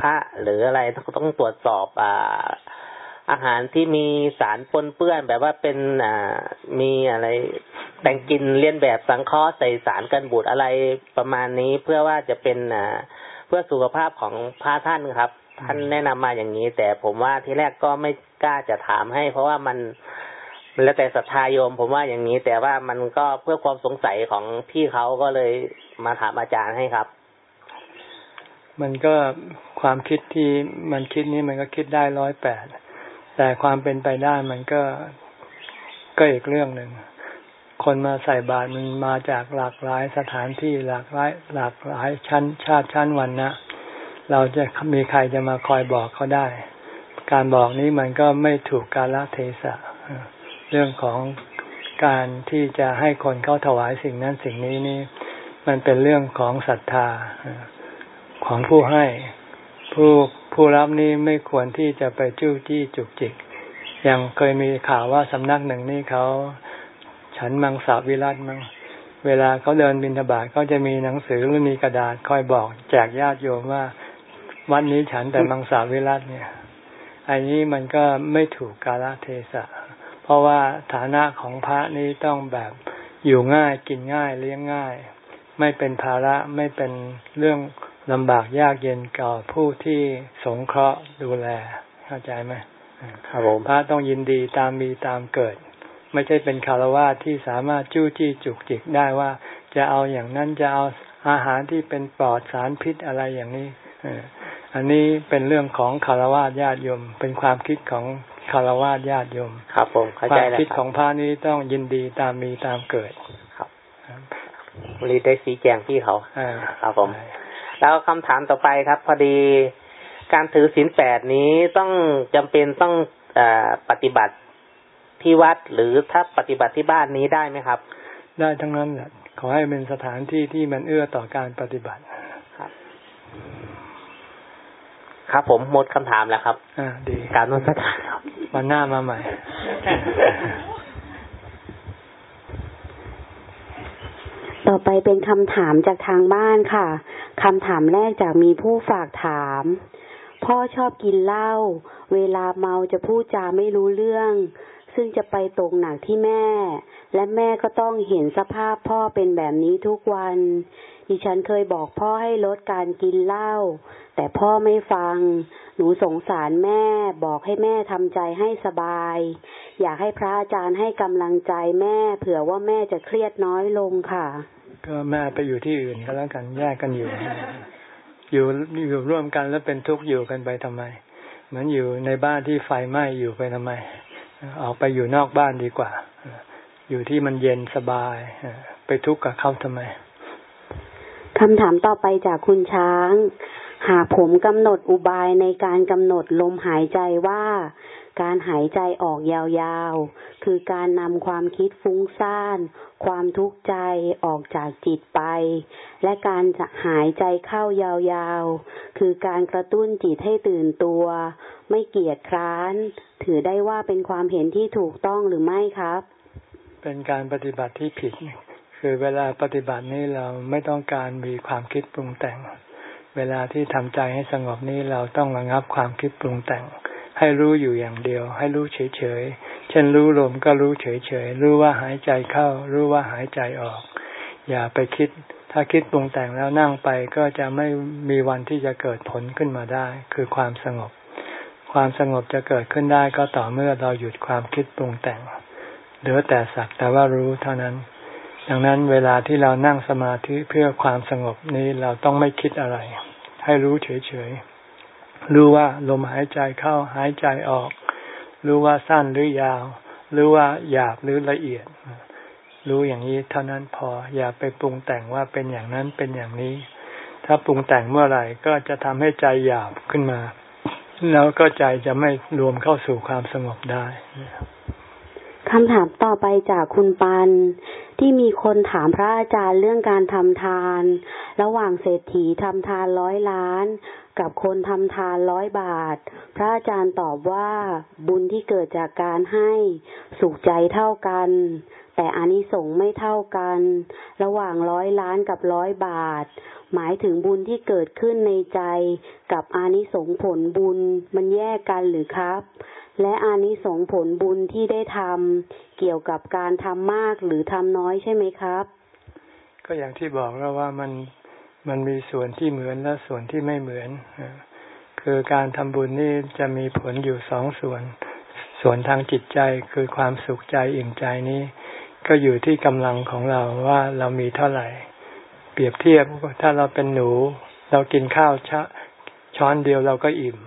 พระหรืออะไรต้องตรวจสอบออาหารที่มีสารปนเปื้อนแบบว่าเป็นอ่ามีอะไรแต่งกินเลียนแบบสังเคราะห์ใส่สารกันบูดอะไรประมาณนี้เพื่อว่าจะเป็นอ่า เพื่อสุขภาพของพระท่านครับ ท่านแนะนำมาอย่างนี้ แต่ผมว่าที่แรกก็ไม่กล้าจะถามให้ เพราะว่ามันแล้วแต่ศรัทธาโยม ผมว่าอย่างนี้ แต่ว่ามันก็เพื่อความสงสัยของพี่เขาก็เลยมาถามอาจารย์ให้ครับ มันก็ความคิดที่มันคิดนี้มันก็คิดได้ร้อยแปดแต่ความเป็นไปได้มันก็ก็อีกเรื่องหนึ่ง คนมาใส่บาตรมันมาจากหลากหลายสถานที่หลากหลายหลากหลายชั้นชาติชั้นวันนะเราจะมีใครจะมาคอยบอกเขาได้ การบอกนี้มันก็ไม่ถูกกาลเทศะเรื่องของการที่จะให้คนเข้าถวายสิ่งนั้นสิ่งนี้นี่ มันเป็นเรื่องของศรัทธาของผู้ให้ ผู้ผู้รับนี้ไม่ควรที่จะไปจู้จี้จุกจิก อย่างเคยมีข่าวว่าสำนักหนึ่งนี่เขา ฉันมังสาวิรัตมังเวลาเขาเดินบินทบาทก็จะมีหนังสือหรือมีกระดาษคอยบอก แจกญาติโยมว่าวันนี้ฉันแต่มังสาวิรัตเนี่ยอันนี้มันก็ไม่ถูกกาลเทศะ เพราะว่าฐานะของพระนี้ต้องแบบอยู่ง่ายกินง่ายเลี้ยงง่าย ไม่เป็นภาระไม่เป็นเรื่องลำบากยากเย็นก่อผู้ที่สงเคราะห์ดูแล เข้าใจไหมครับผมพระต้องยินดีตามมีตามเกิด ไม่ใช่เป็นคารวะที่สามารถจู้จี้จุกจิกได้ว่า จะเอาอย่างนั้นจะเอาอาหารที่เป็นปลอดสารพิษอะไรอย่างนี้อันนี้เป็นเรื่องของคารวะญาติโยม เป็นความคิดของคารวะญาติโยม ครับผมเข้าใจแล้วความคิดของพระนี้ต้องยินดีตามมีตามเกิดครับรีได้สีแจงพี่เขาครับผม แล้วคำถามต่อไปครับ พอดีการถือศีลแปดนี้ต้องจำเป็นต้องอปฏิบัติ ที่วัดหรือถ้าปฏิบัติที่บ้านนี้ได้ไหมครับ ได้ทั้งนั้นแหละขอให้เป็นสถานที่ที่มันเอื้อต่อการปฏิบัติครับ ครับผมหมดคำถามแล้วครับอ่าดีการนมัสการครับวันหน้ามาใหม่ต่อไปเป็นคำถามจากทางบ้านค่ะ คำถามแรกจากมีผู้ฝากถาม พ่อชอบกินเหล้า เวลาเมาจะพูดจาไม่รู้เรื่อง ซึ่งจะไปตกหนักที่แม่ และแม่ก็ต้องเห็นสภาพพ่อเป็นแบบนี้ทุกวัน ดิฉันเคยบอกพ่อให้ลดการกินเหล้า แต่พ่อไม่ฟัง หนูสงสารแม่ บอกให้แม่ทำใจให้สบาย อยากให้พระอาจารย์ให้กำลังใจแม่ เผื่อว่าแม่จะเครียดน้อยลงค่ะ ก็แม่ไปอยู่ที่อื่นก็แล้วกันแยกกันอยู่ อยู่อยู่ร่วมกันแล้วเป็นทุกข์อยู่กันไปทำไม เหมือนอยู่ในบ้านที่ไฟไหม้อยู่ไปทำไม ออกไปอยู่นอกบ้านดีกว่า อยู่ที่มันเย็นสบาย ไปทุกข์กับเขาทำไมคำถามต่อไปจากคุณช้าง หากผมกำหนดอุบายในการกำหนดลมหายใจว่า การหายใจออกยาวๆ คือการนำความคิดฟุ้งซ่าน ความทุกข์ใจออกจากจิตไป และการจะหายใจเข้ายาวๆ คือการกระตุ้นจิตให้ตื่นตัว ไม่เกียจคร้าน ถือได้ว่าเป็นความเห็นที่ถูกต้องหรือไม่ครับ เป็นการปฏิบัติที่ผิด คือเวลาปฏิบัตินี้เราไม่ต้องการมีความคิดปรุงแต่ง เวลาที่ทำใจให้สงบนี้เราต้องระงับความคิดปรุงแต่ง ให้รู้อยู่อย่างเดียว ให้รู้เฉยๆเช่นรู้ลมก็รู้เฉยๆรู้ว่าหายใจเข้า รู้ว่าหายใจออก อย่าไปคิด ถ้าคิดปรุงแต่งแล้วนั่งไปก็จะไม่มีวันที่จะเกิดผลขึ้นมาได้ คือความสงบ ความสงบจะเกิดขึ้นได้ก็ต่อเมื่อเราหยุดความคิดปรุงแต่งเหลือแต่สักแต่ว่ารู้เท่านั้น ดังนั้นเวลาที่เรานั่งสมาธิเพื่อความสงบนี้เราต้องไม่คิดอะไร ให้รู้เฉยๆ รู้ว่าลมหายใจเข้าหายใจออก รู้ว่าสั้นหรือยาว รู้ว่าหยาบหรือละเอียด รู้อย่างนี้เท่านั้นพออย่าไปปรุงแต่งว่าเป็นอย่างนั้นเป็นอย่างนี้ ถ้าปรุงแต่งเมื่อไหร่ก็จะทำให้ใจหยาบขึ้นมา แล้วก็ใจจะไม่รวมเข้าสู่ความสงบได้คำถามต่อไปจากคุณปันที่มีคนถามพระอาจารย์เรื่องการทำทาน ระหว่างเศรษฐีทำทานร้อยล้าน กับคนทำทานร้อยบาท พระอาจารย์ตอบว่าบุญที่เกิดจากการให้สุขใจเท่ากัน แต่อานิสงส์ไม่เท่ากัน ระหว่างร้อยล้านกับร้อยบาท หมายถึงบุญที่เกิดขึ้นในใจ กับอานิสงส์ผลบุญมันแยกกันหรือครับ และอานิสงส์ผลบุญที่ได้ทำเกี่ยวกับการทำมากหรือทำน้อยใช่ไหมครับ ก็อย่างที่บอกแล้วว่ามัน มันมีส่วนที่เหมือนและส่วนที่ไม่เหมือนคือการทำบุญนี่จะมีผลอยู่สองส่วน ส่วนทางจิตใจคือความสุขใจอิ่มใจนี้ ก็อยู่ที่กำลังของเราว่าเรามีเท่าไหร่ เปรียบเทียบถ้าเราเป็นหนู เรากินข้าวชช้อนเดียวเราก็อิ่ม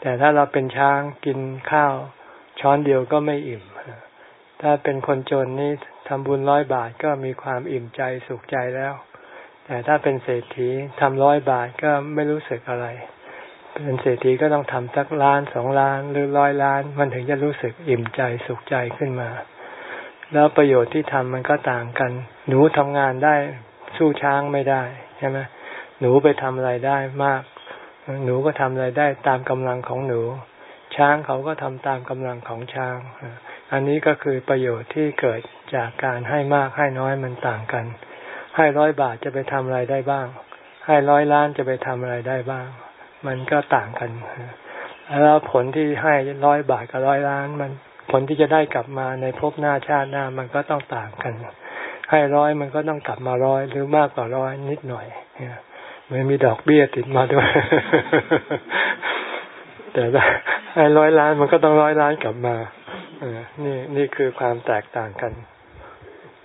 แต่ถ้าเราเป็นช้างกินข้าวช้อนเดียวก็ไม่อิ่ม ถ้าเป็นคนจนนี่ทำบุญร้อยบาทก็มีความอิ่มใจสุขใจแล้ว แต่ถ้าเป็นเศรษฐีทำร้อยบาทก็ไม่รู้สึกอะไร เป็นเศรษฐีก็ต้องทำสักล้านสองล้านหรือร้อยล้าน มันถึงจะรู้สึกอิ่มใจสุขใจขึ้นมา แล้วประโยชน์ที่ทำมันก็ต่างกัน หนูทำงานได้สู้ช้างไม่ได้ใช่ไหมหนูไปทำอะไรได้มาก หนูก็ทำอะไรได้ตามกำลังของหนู ช้างเขาก็ทำตามกำลังของช้าง อันนี้ก็คือประโยชน์ที่เกิดจากการให้มากให้น้อยมันต่างกัน ให้ร้อยบาทจะไปทำอะไรได้บ้าง ให้ร้อยล้านจะไปทำอะไรได้บ้าง มันก็ต่างกันแล้วผลที่ให้ร้อยบาทกับร้อยล้าน มันผลที่จะได้กลับมาในภพหน้าชาติหน้ามันก็ต้องต่างกัน ให้ร้อยมันก็ต้องกลับมาร้อยหรือมากกว่าร้อยนิดหน่อยมันมีดอกเบี้ยติดมาด้วย แต่ให้ร้อยล้านมันก็ต้องร้อยล้านกลับมาอนี่นี่คือความแตกต่างกัน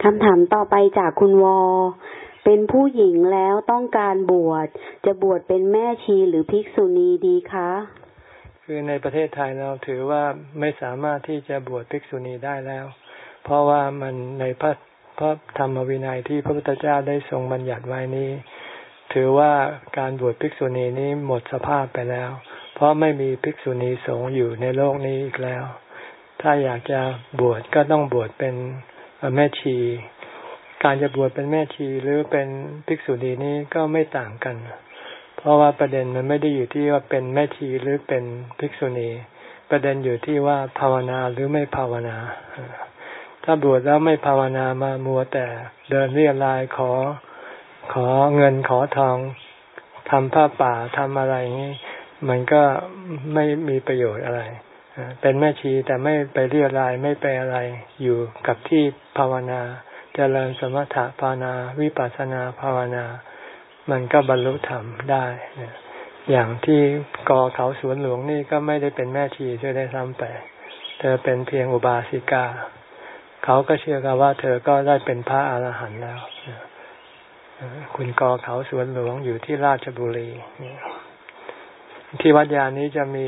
คำถามต่อไปจากคุณวอ เป็นผู้หญิงแล้วต้องการบวช จะบวชเป็นแม่ชีหรือภิกษุณีดีคะ คือในประเทศไทยเราถือว่าไม่สามารถที่จะบวชภิกษุณีได้แล้ว เพราะว่ามันในพระพระธรรมวินัยที่พระพุทธเจ้าได้ทรงบัญญัติไว้นี้ ถือว่าการบวชภิกษุณีนี้หมดสภาพไปแล้ว เพราะไม่มีภิกษุณีสงฆ์อยู่ในโลกนี้อีกแล้ว ถ้าอยากจะบวชก็ต้องบวชเป็น แม่ชี การจะบวชเป็นแม่ชีหรือเป็นภิกษุณีนี้ก็ไม่ต่างกัน เพราะว่าประเด็นมันไม่ได้อยู่ที่ว่าเป็นแม่ชีหรือเป็นภิกษุณี ประเด็นอยู่ที่ว่าภาวนาหรือไม่ภาวนา ถ้าบวชแล้วไม่ภาวนามามัวแต่เดินเรียรายขอขอเงินขอทองทำผ้าป่าทำอะไรนี้มันก็ไม่มีประโยชน์อะไร เป็นแม่ชีแต่ไม่ไปเรียรายไม่ไปอะไรอยู่กับที่ ภาวนาจเจริญสมถะภาวนา วิปัสสนาภาวนา มันก็บรรลุธรรมได้อย่างที่กอเขาสวนหลวงนี่ก็ไม่ได้เป็นแม่ชีช่วยได้ซ้ำไปเธอเป็นเพียงอุบาสิกา เขาก็เชื่อกันว่า เธอก็ได้เป็นพระอรหันต์แล้วคุณกอเขาสวนหลวงอยู่ที่ราชบุรีที่วัดยานี้จะมี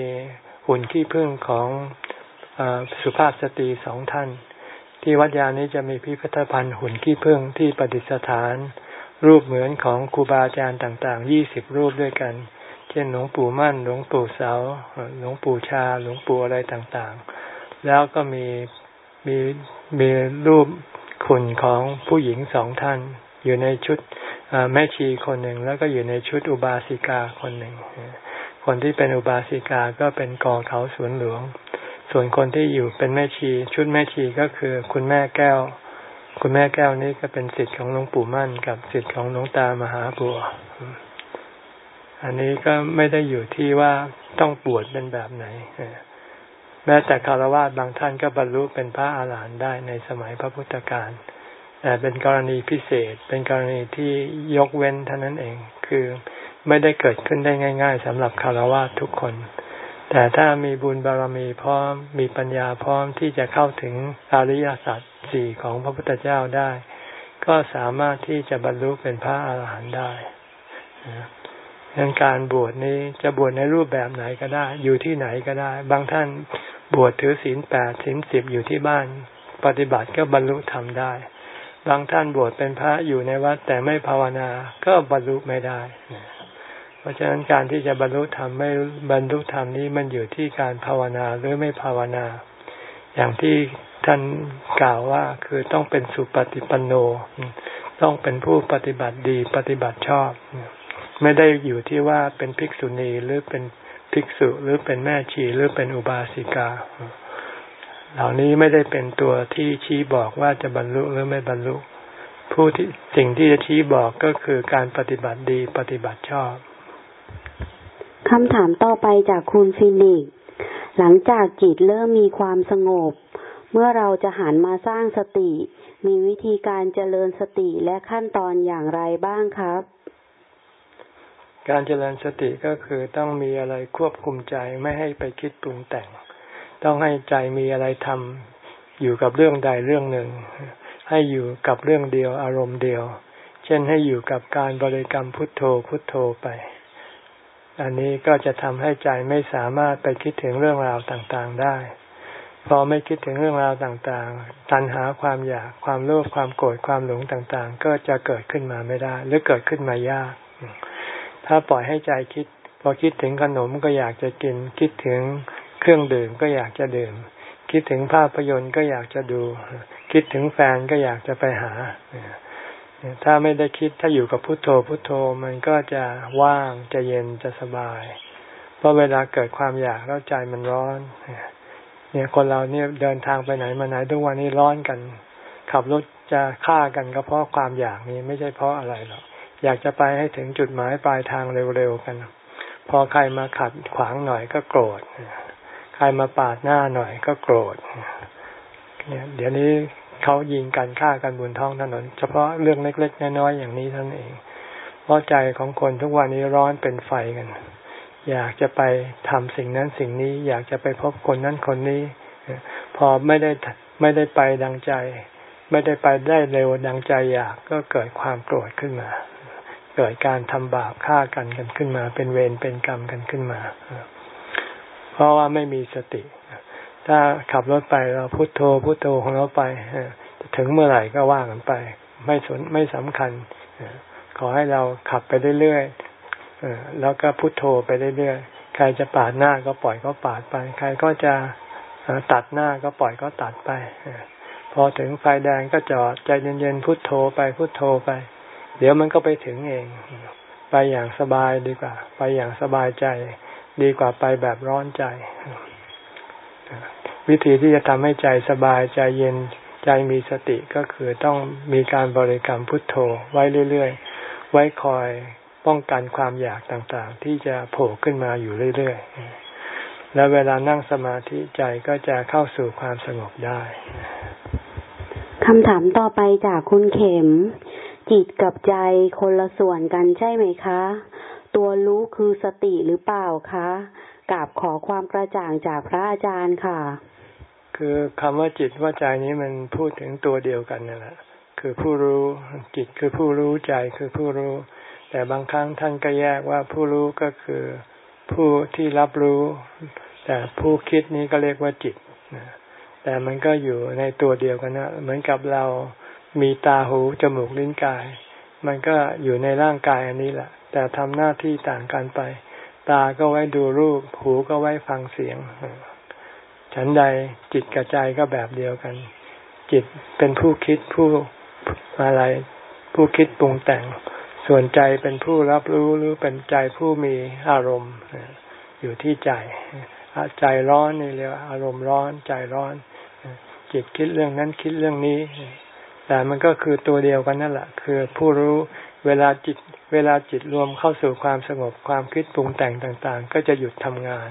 หุ่นขี้ผึ้งของอสุภาพสตรีสองท่าน ที่วัดยานี้จะมีพิพิธภัณฑ์หุ่นขี้ผึ้งที่ประดิษฐาน รูปเหมือนของครูบาอาจารย์ต่างๆยี่สิบรูปด้วยกัน เช่นหลวงปู่มั่น หลวงปู่เสา หลวงปู่ชา หลวงปู่อะไรต่างๆ แล้วก็มีมีมีรูปขุนของผู้หญิงสองท่าน อยู่ในชุดแม่ชีคนหนึ่ง แล้วก็อยู่ในชุดอุบาสิกาคนหนึ่ง คนที่เป็นอุบาสิกาก็เป็นกอเขาสวนหลวง ส่วนคนที่อยู่เป็นแม่ชี ชุดแม่ชีก็คือ คุณแม่แก้ว คุณแม่แก้วนี้ก็เป็นสิทธิ์ของหลวงปู่มั่น กับสิทธิ์ของหลวงตามหาบัว อันนี้ก็ไม่ได้อยู่ที่ว่าต้องบวชเป็นแบบไหนแม้แต่คารวะบางท่านก็บรรลุเป็นพระอาหารหันต์ได้ในสมัยพระพุทธการแต่เป็นกรณีพิเศษ เป็นกรณีที่ยกเว้นเท่านั้นเอง คือไม่ได้เกิดขึ้นได้ง่าย ๆสำหรับคารวะทุกคน แต่ถ้ามีบุญบารมีพร้อมมีปัญญาพร้อมที่จะเข้าถึงอริยสัจสี่ของพระพุทธเจ้าได้ ก็สามารถที่จะบรรลุเป็นพระอาหารหันต์ได้ดังการบวชนี้จะบวชในรูปแบบไหนก็ได้ อยู่ที่ไหนก็ได้ บางท่านบวชถือศีลแปดศีลสิบอยู่ที่บ้าน ปฏิบัติก็บรรลุทำได้ บางท่านบวชเป็นพระอยู่ในวัดแต่ไม่ภาวนาก็บรรลุไม่ได้ ราะฉะนั้นการที่จะบรรลุธรรมไม่บรรลุธรรมนี้มันอยู่ที่การภาวนาหรือไม่ภาวนา อย่างที่ท่านกล่าวว่าคือต้องเป็นสุปฏิปันโน ต้องเป็นผู้ปฏิบัติดีปฏิบัติชอบ ไม่ได้อยู่ที่ว่าเป็นภิกษุณีหรือเป็นภิกษุหรือเป็นแม่ชีหรือเป็นอุบาสิกา เหล่านี้ไม่ได้เป็นตัวที่ชี้บอกว่าจะบรรลุหรือไม่บรรลุ ผู้ที่สิ่งที่จะชี้บอกก็คือการปฏิบัติดีปฏิบัติชอบ คำถามต่อไปจากคุณฟินิกหลังจากจิตเริ่มมีความสงบ เมื่อเราจะหันมาสร้างสติ มีวิธีการเจริญสติและขั้นตอนอย่างไรบ้างครับ การเจริญสติก็คือต้องมีอะไรควบคุมใจไม่ให้ไปคิดปรุงแต่ง ต้องให้ใจมีอะไรทำอยู่กับเรื่องใดเรื่องหนึ่ง ให้อยู่กับเรื่องเดียวอารมณ์เดียว เช่นให้อยู่กับการบริกรรมพุทโธพุทโธไป อันนี้ก็จะทำให้ใจไม่สามารถไปคิดถึงเรื่องราวต่างๆได้ พอไม่คิดถึงเรื่องราวต่างๆ ตัณหาความอยากความโลภความโกรธความหลงต่างๆ ก็จะเกิดขึ้นมาไม่ได้ หรือเกิดขึ้นมายาก ถ้าปล่อยให้ใจคิด พอคิดถึงขนมก็อยากจะกิน คิดถึงเครื่องดื่มก็อยากจะดื่ม คิดถึงภาพยนตร์ก็อยากจะดู คิดถึงแฟนก็อยากจะไปหา ถ้าไม่ได้คิดถ้าอยู่กับพุโทโธพุโทโธมันก็จะว่างจะเย็นจะสบาย เพราะเวลาเกิดความอยากแล้วใจมันร้อน เนี่ยคนเราเนี่ยเดินทางไปไหนมาไหนทุกวันนี้ร้อนกัน ขับรถจะฆ่ากันก็เพราะความอยากนี้ไม่ใช่เพราะอะไรหรอกอยากจะไปให้ถึงจุดหมายปลายทางเร็วๆกัน พอใครมาขัดขวางหน่อยก็โกรธใครมาปาดหน้าหน่อยก็โกรธเนี่ยเดี๋ยวนี้ เขายิงกันฆ่ากันบนท้องถนน เฉพาะเรื่องเล็กๆน้อยๆอย่างนี้ท่านเอง เพราะใจของคนทุกวันนี้ร้อนเป็นไฟกัน อยากจะไปทำสิ่งนั้นสิ่งนี้ อยากจะไปพบคนนั้นคนนี้ พอไม่ได้ไม่ได้ไปดังใจ ไม่ได้ไปได้เร็วดังใจอยากก็เกิดความโกรธขึ้นมา เกิดการทำบาปฆ่ากันกันขึ้นมา เป็นเวรเป็นกรรมกันขึ้นมา เพราะว่าไม่มีสติ ถ้าขับรถไปเราพุโทโธพุโทโธของเราไปถึงเมื่อไหร่ก็ว่ากันไป ไม่สนไม่สำคัญขอให้เราขับไปเรื่อยๆแล้วก็พุโทโธไปเรื่อยๆใครจะปาดหน้าก็ปล่อยก็ปาดไป ใครก็จะตัดหน้าก็ปล่อยก็ตัดไปพอถึงไฟแดงก็จอดใจเย็นๆพุโทโธไปพุโทโธไป เดี๋ยวมันก็ไปถึงเอง ไปอย่างสบายดีกว่า ไปอย่างสบายใจ ดีกว่าไปแบบร้อนใจ วิธีที่จะทำให้ใจสบายใจเย็นใจมีสติก็คือต้องมีการบริกรรมพุทโธไว้เรื่อยๆ ไว้คอยป้องกันความอยากต่างๆ ที่จะโผล่ขึ้นมาอยู่เรื่อยๆ แล้วเวลานั่งสมาธิใจก็จะเข้าสู่ความสงบได้คำถามต่อไปจากคุณเข็ม จิตกับใจคนละส่วนกันใช่ไหมคะ ตัวรู้คือสติหรือเปล่าคะกราบขอความกระจ่างจากพระอาจารย์ค่ะ คือคำว่าจิตว่าใจนี้มันพูดถึงตัวเดียวกันนั่นแหละคือผู้รู้จิตคือผู้รู้ใจคือผู้รู้ แต่บางครั้งท่านก็แยกว่าผู้รู้ก็คือผู้ที่รับรู้ แต่ผู้คิดนี้ก็เรียกว่าจิตแต่มันก็อยู่ในตัวเดียวกันนะเหมือนกับเรามีตาหูจมูกลิ้นกาย มันก็อยู่ในร่างกายอันนี้แหละ แต่ทำหน้าที่ต่างกันไป ตาก็ไว้ดูรูป หูก็ไว้ฟังเสียง ฉันใดจิตกับใจก็แบบเดียวกัน จิตเป็นผู้คิดผู้อะไร ผู้คิดปรุงแต่ง ส่วนใจเป็นผู้รับรู้หรือเป็นใจผู้มีอารมณ์ อยู่ที่ใจ ใจร้อนนี่เรียกอารมณ์ร้อนใจร้อน จิตคิดเรื่องนั้นคิดเรื่องนี้ แต่มันก็คือตัวเดียวกันนั่นแหละคือผู้รู้เวลาจิตเวลาจิตรวมเข้าสู่ความสงบความคิดปรุงแต่งต่าง ๆ ก็จะหยุดทำงาน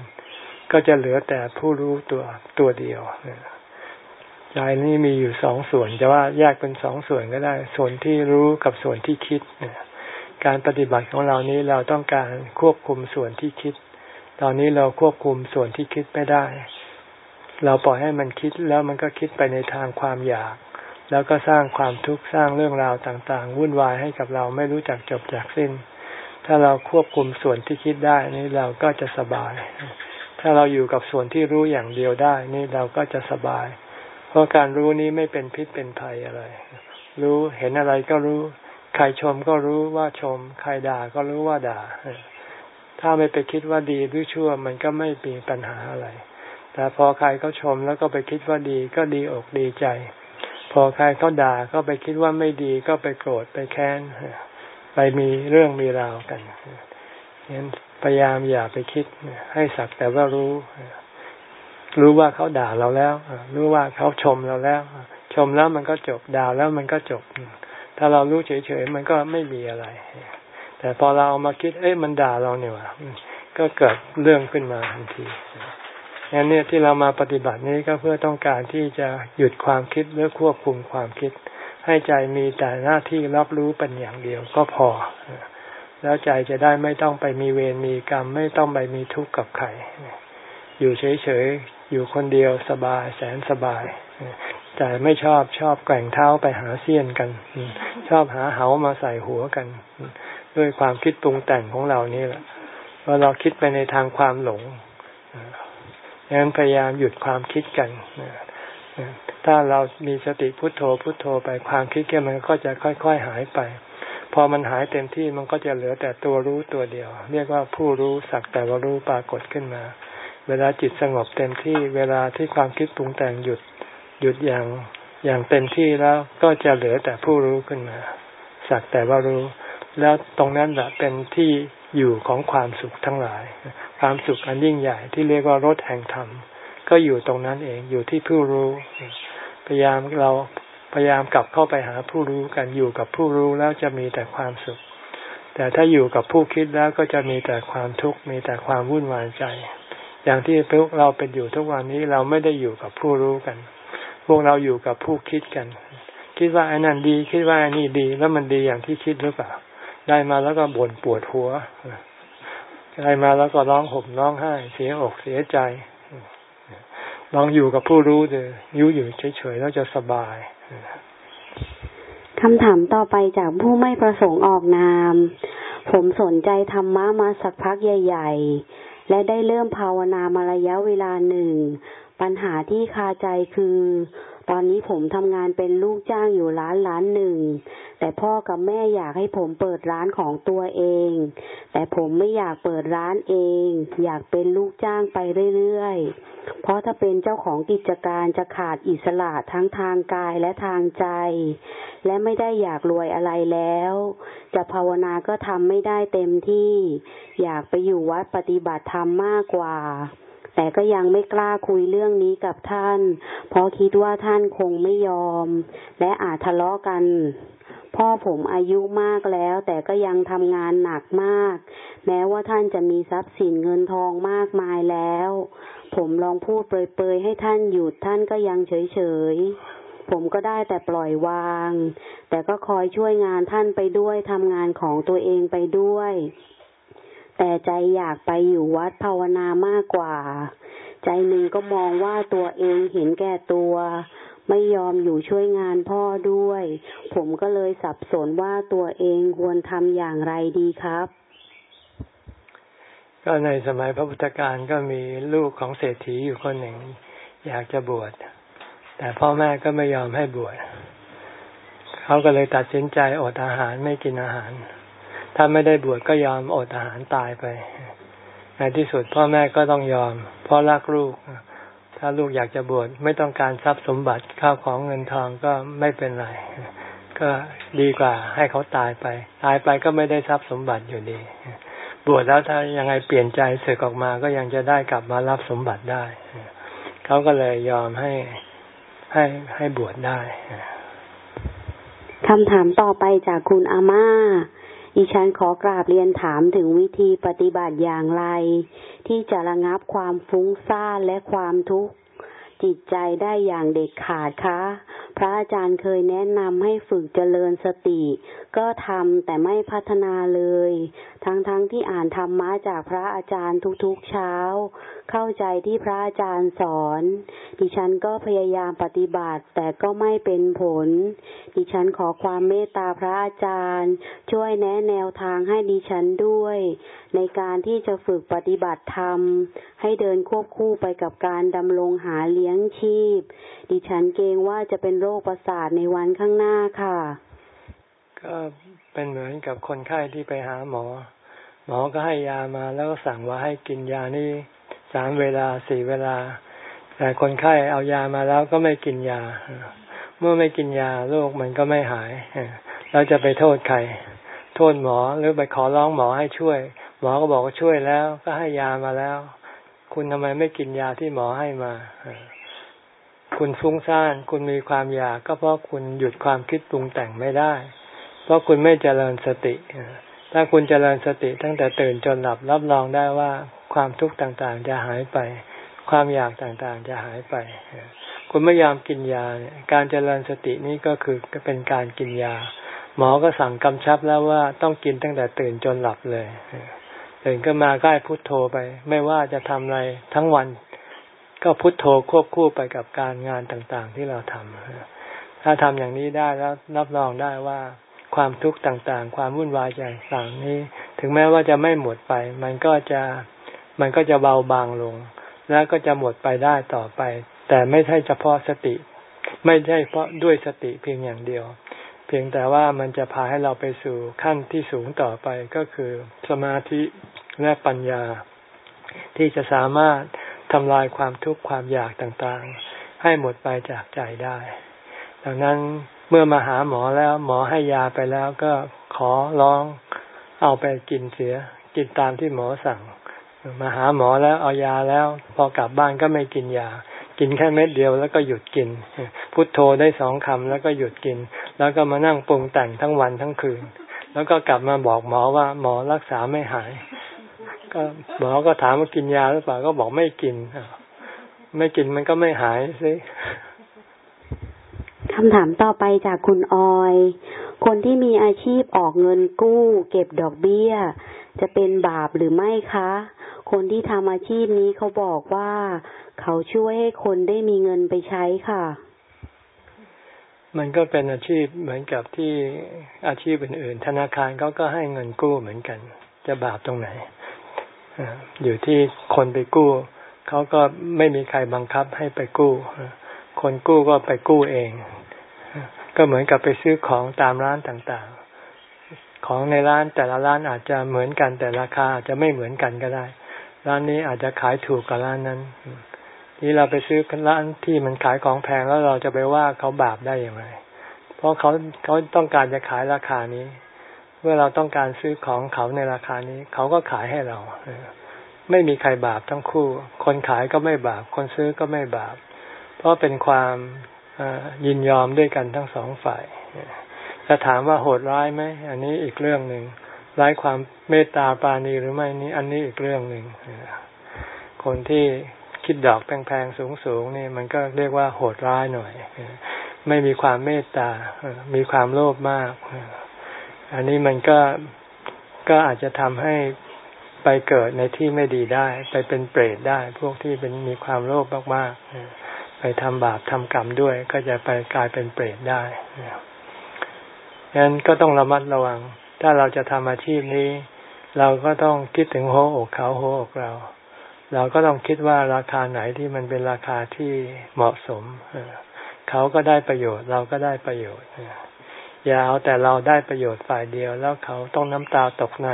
ก็จะเหลือแต่ผู้รู้ตัวตัวเดียวใจนี้มีอยู่สองส่วนจะว่าแยกเป็นสองส่วนก็ได้ ส่วนที่รู้กับส่วนที่คิดการปฏิบัติของเรานี้เราต้องการควบคุมส่วนที่คิด ตอนนี้เราควบคุมส่วนที่คิดไม่ได้ เราปล่อยให้มันคิดแล้วมันก็คิดไปในทางความอยาก แล้วก็สร้างความทุกข์สร้างเรื่องราวต่างๆ วุ่นวายให้กับเราไม่รู้จักจบจากสิ้น ถ้าเราควบคุมส่วนที่คิดได้นี่เราก็จะสบาย ถ้าเราอยู่กับส่วนที่รู้อย่างเดียวได้ นี่เราก็จะสบาย เพราะการรู้นี้ไม่เป็นพิษเป็นภัยอะไร รู้เห็นอะไรก็รู้ ใครชมก็รู้ว่าชม ใครด่าก็รู้ว่าด่า ถ้าไม่ไปคิดว่าดีหรือชั่วมันก็ไม่มีปัญหาอะไร แต่พอใครเขาชมแล้วก็ไปคิดว่าดีก็ดีอกดีใจ พอใครเขาด่าก็ไปคิดว่าไม่ดีก็ไปโกรธไปแค้นไปมีเรื่องมีราวกันงั้น พยายามอย่าไปคิด ให้สักแต่ว่ารู้ รู้ว่าเขาด่าเราแล้ว รู้ว่าเขาชมเราแล้ว ชมแล้วมันก็จบด่าแล้วมันก็จบ ถ้าเรารู้เฉยๆมันก็ไม่มีอะไร แต่พอเราเอามาคิด เอ้ยมันด่าเราเนี่ยว่ะก็เกิดเรื่องขึ้นมาทันทีงั้นเนี่ยที่เรามาปฏิบัตินี้ก็เพื่อต้องการที่จะหยุดความคิดหรือควบคุมความคิด ให้ใจมีแต่หน้าที่รับรู้เป็นอย่างเดียวก็พอ แล้วใจจะได้ไม่ต้องไปมีเวรมีกรรม ไม่ต้องไปมีทุกข์กับใครอยู่เฉยๆ อยู่คนเดียวสบายแสนสบายใจไม่ชอบชอบแกว่งเท้าไปหาเสี้ยนกัน ชอบหาเหามาใส่หัวกัน ด้วยความคิดปรุงแต่งของเรานี่แหละว่าเราคิดไปในทางความหลงดังนั้นพยายามหยุดความคิดกันถ้าเรามีสติพุโทโธพุโทโธไปความคิดแกมันก็จะค่อย ๆ หายไป อมันหายเต็มที่มันก็จะเหลือแต่ตัวรู้ตัวเดียว เรียกว่าผู้รู้สักแต่ว่ารู้ปรากฏขึ้นมา เวลาจิตสงบเต็มที่เวลาที่ความคิดปรุงแต่งหยุดหยุดอย่างอย่างเต็มที่แล้วก็จะเหลือแต่ผู้รู้ขึ้นมา สักแต่ว่ารู้ แล้วตรงนั้นแหละเป็นที่อยู่ของความสุขทั้งหลาย ความสุขอันยิ่งใหญ่ที่เรียกว่ารถแห่งธรรม ก็อยู่ตรงนั้นเองอยู่ที่ผู้รู้ พยายามเรา พยายามกลับเข้าไปหาผู้รู้กันอยู่กับผู้รู้แล้วจะมีแต่ความสุข แต่ถ้าอยู่กับผู้คิดแล้วก็จะมีแต่ความทุกข์มีแต่ความวุ่นวายใจ อย่างที่พวกเราเป็นอยู่ทุกวันนี้เราไม่ได้อยู่กับผู้รู้กัน พวกเราอยู่กับผู้คิดกัน คิดว่าไอ้นั่นดี คิดว่าไอ้นี่ดี แล้วมันดีอย่างที่คิดหรือเปล่า ได้มาแล้วก็บ่นปวดหัวได้มาแล้วก็ร้องห่มร้องไห้ เสียอกเสียใจลองอยู่กับผู้รู้เลยยู่อยู่เฉยๆแล้วจะสบาย คำถามต่อไปจากผู้ไม่ประสงค์ออกนาม ผมสนใจธรรมะมาสักพักใหญ่ ๆ และได้เริ่มภาวนามาระยะเวลาหนึ่ง ปัญหาที่คาใจคือ ตอนนี้ผมทำงานเป็นลูกจ้างอยู่ร้านร้านหนึ่ง แต่พ่อกับแม่อยากให้ผมเปิดร้านของตัวเอง แต่ผมไม่อยากเปิดร้านเอง อยากเป็นลูกจ้างไปเรื่อยๆ เพราะถ้าเป็นเจ้าของกิจการจะขาดอิสระทั้งทางกายและทางใจ และไม่ได้อยากรวยอะไรแล้ว จะภาวนาก็ทำไม่ได้เต็มที่ อยากไปอยู่วัดปฏิบัติธรรมมากกว่า แต่ก็ยังไม่กล้าคุยเรื่องนี้กับท่าน เพราะคิดว่าท่านคงไม่ยอม และอาจทะเลาะกัน พ่อผมอายุมากแล้ว แต่ก็ยังทำงานหนักมาก แม้ว่าท่านจะมีทรัพย์สินเงินทองมากมายแล้ว ผมลองพูดเปรยๆให้ท่านหยุดท่านก็ยังเฉยๆ ผมก็ได้แต่ปล่อยวาง แต่ก็คอยช่วยงานท่านไปด้วยทำงานของตัวเองไปด้วย แต่ใจอยากไปอยู่วัดภาวนามากกว่า ใจหนึ่งก็มองว่าตัวเองเห็นแก่ตัว ไม่ยอมอยู่ช่วยงานพ่อด้วย ผมก็เลยสับสนว่าตัวเองควรทำอย่างไรดีครับ ก็ในสมัยพระพุทธการก็มีลูกของเศรษฐีอยู่คนหนึ่ง อยากจะบวช แต่พ่อแม่ก็ไม่ยอมให้บวช เขาก็เลยตัดสินใจอดอาหารไม่กินอาหาร ถ้าไม่ได้บวชก็ยอมอดอาหารตายไป ในที่สุดพ่อแม่ก็ต้องยอม เพราะรักลูก ถ้าลูกอยากจะบวชไม่ต้องการทรัพย์สมบัติข้าวของเงินทองก็ไม่เป็นไร ก็ดีกว่าให้เขาตายไป ตายไปก็ไม่ได้ทรัพย์สมบัติอยู่ดี บวชแล้วถ้ายังไงเปลี่ยนใจเสกออกมาก็ยังจะได้กลับมารับสมบัติได้ เขาก็เลยยอมให้ให้ให้บวชได้คำถามต่อไปจากคุณอาม่า ดิฉันขอกราบเรียนถามถึงวิธีปฏิบัติอย่างไร ที่จะระงับความฟุ้งซ่านและความทุกข์จิตใจได้อย่างเด็ดขาดคะ พระอาจารย์เคยแนะนำให้ฝึกเจริญสติ ก็ทำแต่ไม่พัฒนาเลย ทั้งๆทที่อ่านธรรมะจากพระอาจารย์ทุกๆเช้า เข้าใจที่พระอาจารย์สอน ดิฉันก็พยายามปฏิบัติแต่ก็ไม่เป็นผล ดิฉันขอความเมตตาพระอาจารย์ ช่วยแนะแนวทางให้ดิฉันด้วย ในการที่จะฝึกปฏิบัติธรรม ให้เดินควบคู่ไปกับการดำรงหาเลี้ยงชีพ ดิฉันเกรงว่าจะเป็นโรคประสาทในวันข้างหน้าค่ะ ก็เป็นเหมือนกับคนไข้ที่ไปหาหมอ หมอก็ให้ยามาแล้วก็สั่งว่าให้กินยานี่สามเวลาสี่เวลา แต่คนไข้เอายามาแล้วก็ไม่กินยา เมื่อไม่กินยาโรคมันก็ไม่หายเราจะไปโทษใครโทษหมอหรือไปขอร้องหมอให้ช่วย หมอก็บอกว่าช่วยแล้ว ก็ให้ยามาแล้ว คุณทำไมไม่กินยาที่หมอให้มาคุณฟุ้งซ่านคุณมีความอยากก็เพราะคุณหยุดความคิดปรุงแต่งไม่ได้ เพราะคุณไม่เจริญสติ ถ้าคุณเจริญสติตั้งแต่ตื่นจนหลับรับรองได้ว่าความทุกข์ต่างๆ จะหายไป ความอยากต่างๆ จะหายไป คุณไม่ยอมกินยาเนี่ยการเจริญสตินี้ก็คือเป็นการกินยา หมอก็สั่งกำชับแล้วว่าต้องกินตั้งแต่ตื่นจนหลับเลยตื่นก็มาใกล้พุทโธไป ไม่ว่าจะทำอะไรทั้งวัน ก็พุทโธควบคู่ไปกับการงานต่างๆ ที่เราทำถ้าทำอย่างนี้ได้แล้วรับรองได้ว่า ความทุกข์ต่างๆ ความวุ่นวายต่างๆนี้ ถึงแม้ว่าจะไม่หมดไป มันก็จะมันก็จะเบาบางลง แล้วก็จะหมดไปได้ต่อไป แต่ไม่ใช่เฉพาะสติ ไม่ใช่เพราะด้วยสติเพียงอย่างเดียว เพียงแต่ว่ามันจะพาให้เราไปสู่ขั้นที่สูงต่อไปก็คือสมาธิและปัญญา ที่จะสามารถทำลายความทุกข์ความอยากต่างๆ ให้หมดไปจากใจได้ ดังนั้น เมื่อมาหาหมอแล้ว หมอให้ยาไปแล้วก็ขอร้องเอาไปกินเสีย กินตามที่หมอสั่ง มาหาหมอแล้วเอายาแล้ว พอกลับบ้านก็ไม่กินยา กินแค่เม็ดเดียวแล้วก็หยุดกิน พุทโธได้สองคำแล้วก็หยุดกิน แล้วก็มานั่งปรุงแต่งทั้งวันทั้งคืน แล้วก็กลับมาบอกหมอว่าหมอรักษาไม่หาย ก็หมอก็ถามว่ากินยาหรือเปล่าก็บอกไม่กินไม่กินมันก็ไม่หายสิ คำถามต่อไปจากคุณออย คนที่มีอาชีพออกเงินกู้ เก็บดอกเบี้ย จะเป็นบาปหรือไม่คะ คนที่ทำอาชีพนี้เขาบอกว่า เขาช่วยให้คนได้มีเงินไปใช้ค่ะ มันก็เป็นอาชีพเหมือนกับที่อาชีพอื่น ๆ ธนาคารเขาก็ให้เงินกู้เหมือนกัน จะบาปตรงไหนอยู่ที่คนไปกู้เขาก็ไม่มีใครบังคับให้ไปกู้คนกู้ก็ไปกู้เอง ก็เหมือนกับไปซื้อของตามร้านต่างๆ ของในร้านแต่ละร้านอาจจะเหมือนกันแต่ราคาอาจจะไม่เหมือนกันก็ได้ ร้านนี้อาจจะขายถูกกว่าร้านนั้น นี่เราไปซื้อร้านที่มันขายของแพงแล้วเราจะไปว่าเขาบาปได้อย่างไร เพราะเขาเขาต้องการจะขายราคานี้ เมื่อเราต้องการซื้อของเขาในราคานี้ เขาก็ขายให้เราไม่มีใครบาปทั้งคู่ คนขายก็ไม่บาป คนซื้อก็ไม่บาป เพราะเป็นความ ยินยอมด้วยกันทั้งสองฝ่ายจะถามว่าโหดร้ายไหมอันนี้อีกเรื่องหนึ่งร้ายความเมตตาปาณีหรือไม่นี้ อันนี้อีกเรื่องหนึ่งคนที่คิดดอกแพงๆสูงๆนี่มันก็เรียกว่าโหดร้ายหน่อยไม่มีความเมตตา มีความโลภมาก อันนี้มันก็ ก็อาจจะทำให้ไปเกิดในที่ไม่ดีได้ ไปเป็นเปรตได้ พวกที่เป็นมีความโลภมากๆ ไปทำบาปทำกรรมด้วย ก็จะไปกลายเป็นเปรตได้ฉะนั้นก็ต้องระมัดระวัง ถ้าเราจะทำอาชีพนี้ เราก็ต้องคิดถึงหัวอกเขาหัวอกเรา เราก็ต้องคิดว่าราคาไหนที่มันเป็นราคาที่เหมาะสมเขาก็ได้ประโยชน์ เราก็ได้ประโยชน์อย่าเอาแต่เราได้ประโยชน์ฝ่ายเดียว แล้วเขาต้องน้ำตาตกใน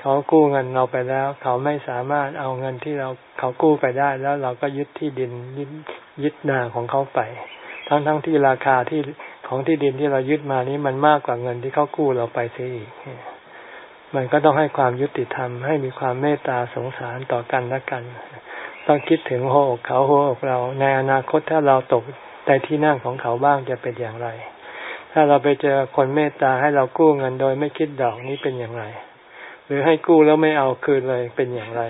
เขากู้เงินเราไปแล้ว เขาไม่สามารถเอาเงินที่เราเขากู้ไปได้แล้วเราก็ยึดที่ดินยึด ยึดนาของเขาไป ทั้งทั้งที่ราคาที่ของที่ดินที่เรายึดมานี้มันมากกว่าเงินที่เขากู้เราไปเสียอีก มันก็ต้องให้ความยุติธรรม ให้มีความเมตตาสงสารต่อกันและกัน ต้องคิดถึงหัวอกเขาหัวอกเรา ในอนาคตถ้าเราตกในที่นั่งของเขาบ้างจะเป็นอย่างไร ถ้าเราไปเจอคนเมตตาให้เรากู้เงินโดยไม่คิดดอกนี้เป็นอย่างไร หรือให้กู้แล้วไม่เอาคืนเลยเป็นอย่างไร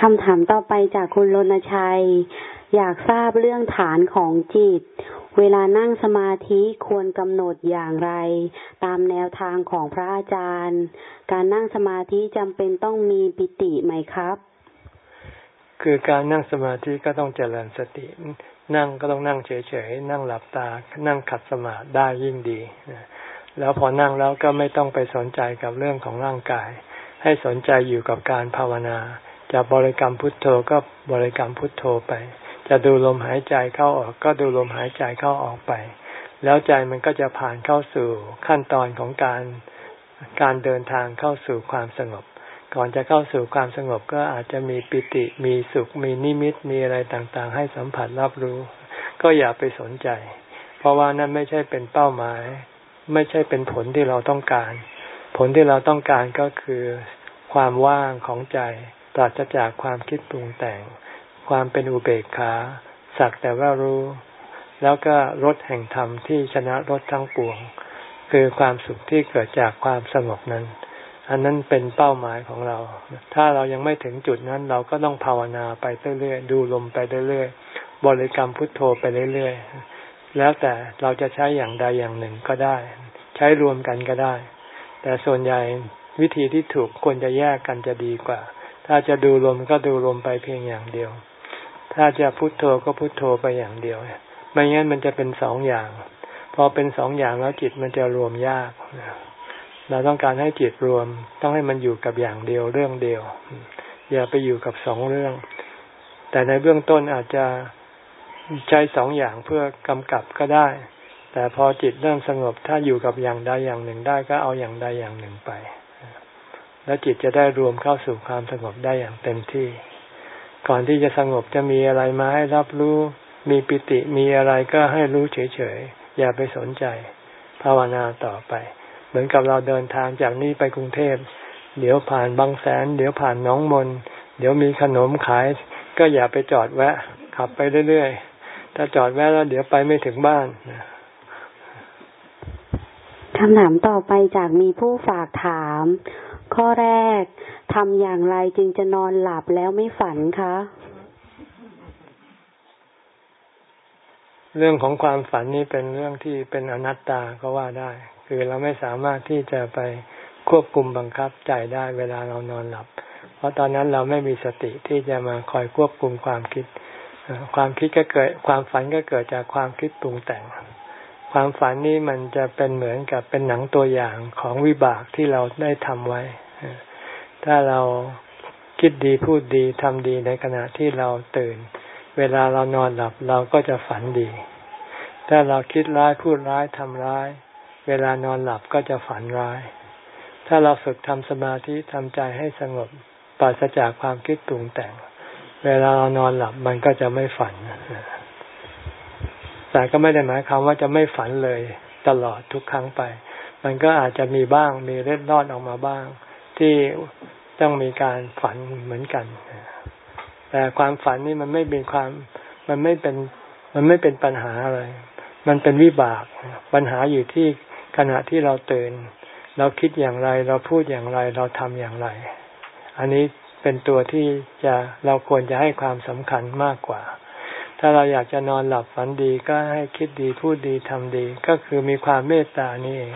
คำถามต่อไปจากคุณรณชัย อยากทราบเรื่องฐานของจิต เวลานั่งสมาธิควรกำหนดอย่างไร ตามแนวทางของพระอาจารย์ การนั่งสมาธิจำเป็นต้องมีปิติไหมครับ คือการนั่งสมาธิก็ต้องเจริญสติ นั่งก็ต้องนั่งเฉยๆนั่งหลับตา นั่งขัดสมาธิได้ยิ่งดี แล้วพอนั่งแล้วก็ไม่ต้องไปสนใจกับเรื่องของร่างกาย ให้สนใจอยู่กับการภาวนา จะบริกรรมพุทโธก็บริกรรมพุทโธไป จะดูลมหายใจเข้าออกก็ดูลมหายใจเข้าออกไป แล้วใจมันก็จะผ่านเข้าสู่ขั้นตอนของการการเดินทางเข้าสู่ความสงบ ก่อนจะเข้าสู่ความสงบก็อาจจะมีปิติมีสุขมีนิมิตมีอะไรต่างๆ ให้สัมผัสรับรู้ ก็อย่าไปสนใจ เพราะว่านั่นไม่ใช่เป็นเป้าหมาย ไม่ใช่เป็นผลที่เราต้องการ ผลที่เราต้องการก็คือความว่างของใจ ปราศจากความคิดปรุงแต่ง ความเป็นอุเบกขาสักแต่ว่ารู้ แล้วก็รถแห่งธรรมที่ชนะรถทั้งปวง คือความสุขที่เกิดจากความสงบนั้น อันนั้นเป็นเป้าหมายของเรา ถ้าเรายังไม่ถึงจุดนั้นเราก็ต้องภาวนาไปเรื่อยๆดูลมไปเรื่อยๆบริกรรมพุทโธไปเรื่อยๆแล้วแต่เราจะใช้อย่างใดอย่างหนึ่งก็ได้ ใช้รวมกันก็ได้ แต่ส่วนใหญ่วิธีที่ถูกควรจะแยกกันจะดีกว่า ถ้าจะดูลมก็ดูลมไปเพียงอย่างเดียว ถ้าจะพุทโธก็พุทโธไปอย่างเดียว ไม่งั้นมันจะเป็นสองอย่าง พอเป็นสองอย่างแล้วจิตมันจะรวมยาก เราต้องการให้จิตรวม ต้องให้มันอยู่กับอย่างเดียวเรื่องเดียว อย่าไปอยู่กับสองเรื่อง แต่ในเบื้องต้นอาจจะใช้สองอย่างเพื่อกำกับก็ได้ แต่พอจิตเริ่มสงบถ้าอยู่กับอย่างใดอย่างหนึ่งได้ก็เอาอย่างใดอย่างหนึ่งไป แล้วจิตจะได้รวมเข้าสู่ความสงบได้อย่างเต็มที่ ก่อนที่จะสงบจะมีอะไรมาให้รับรู้ มีปิติมีอะไรก็ให้รู้เฉยๆ อย่าไปสนใจ ภาวนาต่อไป เหมือนกับเราเดินทางจากนี่ไปกรุงเทพ เดี๋ยวผ่านบางแสน เดี๋ยวผ่านน้องมน เดี๋ยวมีขนมขาย ก็อย่าไปจอดแวะ ขับไปเรื่อยๆ ถ้าจอดแวะแล้วเดี๋ยวไปไม่ถึงบ้านคำถามต่อไปจากมีผู้ฝากถาม ข้อแรกทำอย่างไรจึงจะนอนหลับแล้วไม่ฝันคะ เรื่องของความฝันนี่เป็นเรื่องที่เป็นอนัตตาก็ว่าได้ คือเราไม่สามารถที่จะไปควบคุมบังคับใจได้เวลาเรานอนหลับ เพราะตอนนั้นเราไม่มีสติที่จะมาคอยควบคุมความคิด ความคิดก็เกิด ความฝันก็เกิดจากความคิดปรุงแต่ง ความฝันนี้มันจะเป็นเหมือนกับเป็นหนังตัวอย่างของวิบากที่เราได้ทำไว้ ถ้าเราคิดดีพูดดีทำดีในขณะที่เราตื่น เวลาเรานอนหลับเราก็จะฝันดี ถ้าเราคิดร้ายพูดร้ายทำร้าย เวลานอนหลับก็จะฝันร้าย ถ้าเราฝึกทำสมาธิทำใจให้สงบปราศจากความคิดปรุงแต่ง เวลาเรานอนหลับมันก็จะไม่ฝัน แต่ก็ไม่ได้หมายความว่าจะไม่ฝันเลยตลอดทุกครั้งไป มันก็อาจจะมีบ้างมีเล็ดลอดออกมาบ้าง ที่ต้องมีการฝันเหมือนกัน แต่ความฝันนี่มันไม่เป็นความมันไม่เป็นมันไม่เป็นปัญหาอะไร มันเป็นวิบาก ปัญหาอยู่ที่ขณะที่เราตื่น เราคิดอย่างไร เราพูดอย่างไร เราทำอย่างไร อันนี้เป็นตัวที่จะเราควรจะให้ความสำคัญมากกว่า ถ้าเราอยากจะนอนหลับฝันดีก็ให้คิดดีพูดดีทำดี ก็คือมีความเมตตานี่เอง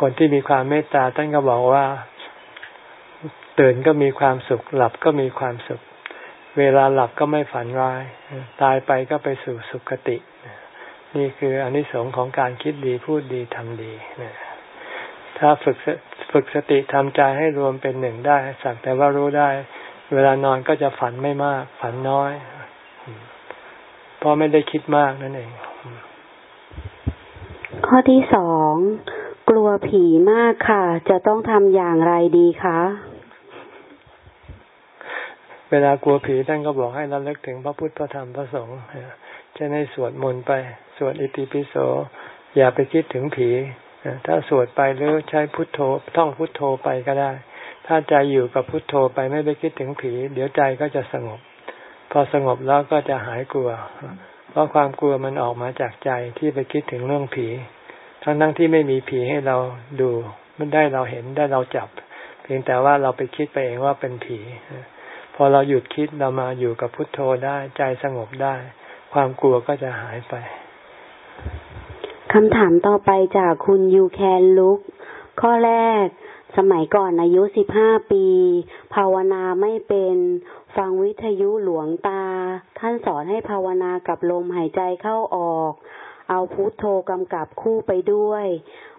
คนที่มีความเมตตาท่านก็บอกว่า ตื่นก็มีความสุข หลับก็มีความสุข เวลาหลับก็ไม่ฝันร้าย ตายไปก็ไปสู่สุคติ นี่คืออนิสงส์ของการคิดดีพูดดีทำดีถ้าฝึกฝึกสติทำใจให้รวมเป็นหนึ่งได้ สักแต่ว่ารู้ได้ เวลานอนก็จะฝันไม่มาก ฝันน้อย เพราะไม่ได้คิดมากนั่นเอง ข้อที่สองกลัวผีมากค่ะ จะต้องทำอย่างไรดีคะเวลากลัวผีท่านก็บอกให้เราเลิกถึงพระพุทธพระธรรมพระสงฆ์จะให้สวดมนต์ไป สวดอิติปิโส อย่าไปคิดถึงผี ถ้าสวดไปหรือใช้พุทโธท่องพุทโธไปก็ได้ ถ้าใจอยู่กับพุทโธไปไม่ไปคิดถึงผี เดี๋ยวใจก็จะสงบ พอสงบแล้วก็จะหายกลัว เพราะความกลัวมันออกมาจากใจที่ไปคิดถึงเรื่องผี ทั้งทั้งที่ไม่มีผีให้เราดูมันได้เราเห็นได้เราจับ เพียงแต่ว่าเราไปคิดไปเองว่าเป็นผี พอเราหยุดคิดเรามาอยู่กับพุทโธได้ใจสงบได้ ความกลัวก็จะหายไปคำถามต่อไปจากคุณยูแคนลุกข้อแรก สมัยก่อนอายุสิบห้าปี ภาวนาไม่เป็น ฟังวิทยุหลวงตา ท่านสอนให้ภาวนากับลมหายใจเข้าออก เอาพุทโธกำกับคู่ไปด้วย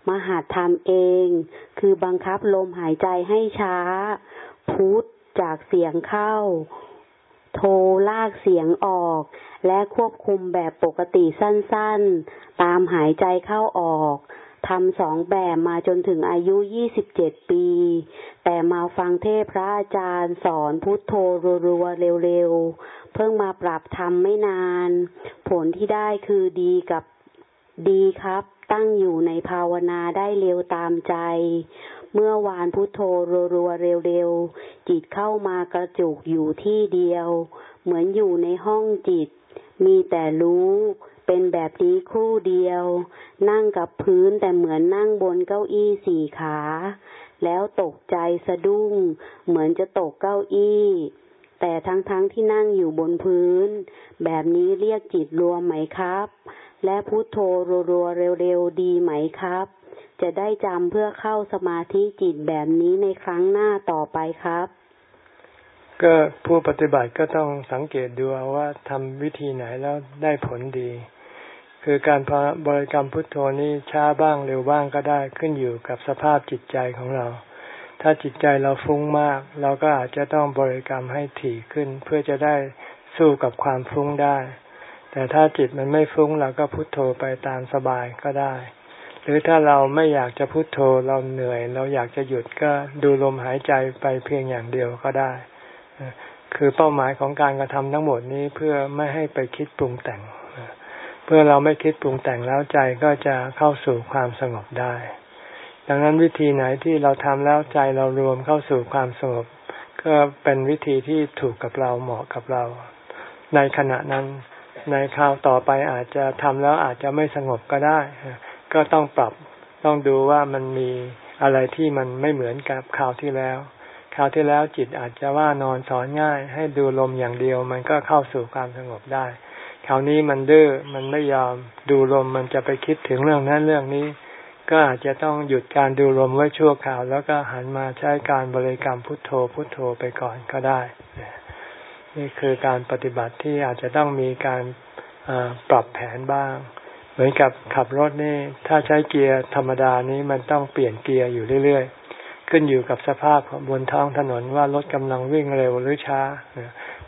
มหัดทำเอง คือบังคับลมหายใจให้ช้า พุทจากเสียงเข้า โทลากเสียงออก และควบคุมแบบปกติสั้นๆ ตามหายใจเข้าออก ทำสองแบบมาจนถึงอายุยี่สิบเจ็ดปี แต่มาฟังเทศพระอาจารย์สอนพุทโธรัวๆเร็วๆ เพิ่งมาปรับทำไม่นาน ผลที่ได้คือดีกับดีครับ ตั้งอยู่ในภาวนาได้เร็วตามใจ เมื่อวานพุทโธรัวๆเร็วๆ จิตเข้ามากระจุกอยู่ที่เดียว เหมือนอยู่ในห้องจิต มีแต่รู้ เป็นแบบนี้คู่เดียว นั่งกับพื้นแต่เหมือนนั่งบนเก้าอี้สี่ขา แล้วตกใจสะดุ้ง เหมือนจะตกเก้าอี้ แต่ทั้งๆทที่นั่งอยู่บนพื้น แบบนี้เรียกจิตรวมไหมครับ และพุโทโธรัวๆเร็วๆดีไหมครับ จะได้จำเพื่อเข้าสมาธิจิตแบบนี้ในครั้งหน้าต่อไปครับก็ผู้ปฏิบัติก็ต้องสังเกตดูว่าทำวิธีไหนแล้วได้ผลดี คือการบริกรรมพุทโธนี้ช้าบ้างเร็วบ้างก็ได้ขึ้นอยู่กับสภาพจิตใจของเรา ถ้าจิตใจเราฟุ้งมาก เราก็อาจจะต้องบริกรรมให้ถี่ขึ้น เพื่อจะได้สู้กับความฟุ้งได้ แต่ถ้าจิตมันไม่ฟุ้งเราก็พุทโธไปตามสบายก็ได้ หรือถ้าเราไม่อยากจะพุทโธเราเหนื่อย เราอยากจะหยุดก็ดูลมหายใจไปเพียงอย่างเดียวก็ได้ คือเป้าหมายของการกระทำทั้งหมดนี้เพื่อไม่ให้ไปคิดปรุงแต่ง เมื่อเราไม่คิดปรุงแต่งแล้วใจก็จะเข้าสู่ความสงบได้ ดังนั้นวิธีไหนที่เราทำแล้วใจเรารวมเข้าสู่ความสงบ ก็เป็นวิธีที่ถูกกับเราเหมาะกับเรา ในขณะนั้นในคราวต่อไปอาจจะทำแล้วอาจจะไม่สงบก็ได้ ก็ต้องปรับต้องดูว่ามันมีอะไรที่มันไม่เหมือนกับคราวที่แล้วคราวที่แล้วจิตอาจจะว่านอนสอนง่าย ให้ดูลมอย่างเดียวมันก็เข้าสู่ความสงบได้ คราวนี้มันดื้อมันไม่ยอมดูลมมันจะไปคิดถึงเรื่องนั้นเรื่องนี้ ก็อาจจะต้องหยุดการดูลมไว้ชั่วคราว แล้วก็หันมาใช้การบริกรรมพุทโธพุทโธไปก่อนก็ได้ นี่คือการปฏิบัติที่อาจจะต้องมีการปรับแผนบ้าง เหมือนกับขับรถนี่ ถ้าใช้เกียร์ธรรมดานี้มันต้องเปลี่ยนเกียร์อยู่เรื่อยๆ ขึ้นอยู่กับสภาพบนท้องถนนว่ารถกำลังวิ่งเร็วหรือช้า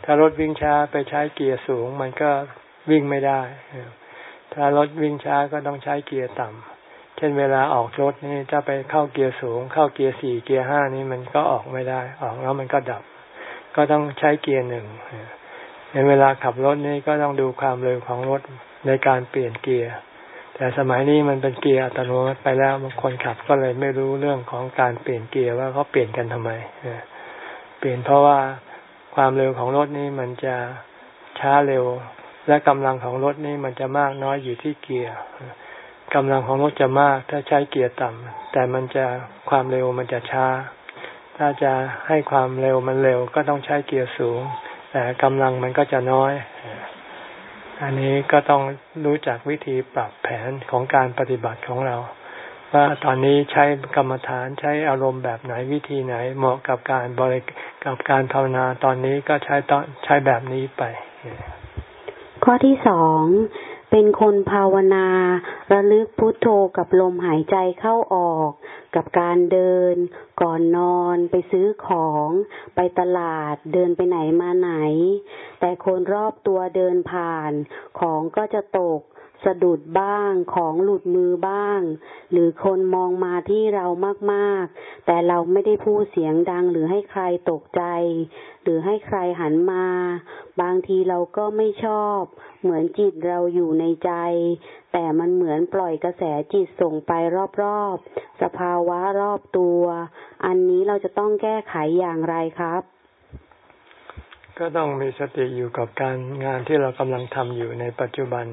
ถ้ารถวิ่งช้าไปใช้เกียร์สูง มันก็ วิ่งไม่ได้ ถ้ารถวิ่งช้าก็ต้องใช้เกียร์ต่ำ เช่นเวลาออกรถนี่ถ้าไปเข้าเกียร์สูง เข้าเกียร์สี่เกียร์ห้านี่มันก็ออกไม่ได้ ออกแล้วมันก็ดับ ก็ต้องใช้เกียร์หนึ่งในเวลาขับรถนี่ก็ต้องดูความเร็วของรถในการเปลี่ยนเกียร์ แต่สมัยนี้มันเป็นเกียร์อัตโนมัติไปแล้วบางคนขับก็เลยไม่รู้เรื่องของการเปลี่ยนเกียร์ว่าเขาเปลี่ยนกันทำไม เปลี่ยนเพราะว่าความเร็วของรถนี่มันจะช้าเร็ว และกำลังของรถนี่มันจะมากน้อยอยู่ที่เกียร์กำลังของรถจะมาก ถ้าใช้เกียร์ต่ำแต่มันจะความเร็วมันจะช้า ถ้าจะให้ความเร็วมันเร็วก็ต้องใช้เกียร์สูง แต่กำลังมันก็จะน้อย อันนี้ก็ต้องรู้จักวิธีปรับแผนของการปฏิบัติของเรา ว่าตอนนี้ใช้กรรมฐานใช้อารมณ์แบบไหนวิธีไหนเหมาะกับการบริกับการภาวนาตอนนี้ก็ใช้ตอนใช้แบบนี้ไป ข้อที่สองเป็นคนภาวนา ระลึกพุทโธกับลมหายใจเข้าออก กับการเดิน ก่อนนอน ไปซื้อของ ไปตลาด เดินไปไหนมาไหน แต่คนรอบตัวเดินผ่าน ของก็จะตก สะดุดบ้าง ของหลุดมือบ้าง หรือคนมองมาที่เรามาก ๆ แต่เราไม่ได้พูดเสียงดังหรือให้ใครตกใจ หรือให้ใครหันมา บางทีเราก็ไม่ชอบ เหมือนจิตเราอยู่ในใจ แต่มันเหมือนปล่อยกระแสจิตส่งไปรอบๆ สภาวะรอบตัว อันนี้เราจะต้องแก้ไขอย่างไรครับ ก็ต้องมีสติอยู่กับการงานที่เรากำลังทำอยู่ในปัจจุบัน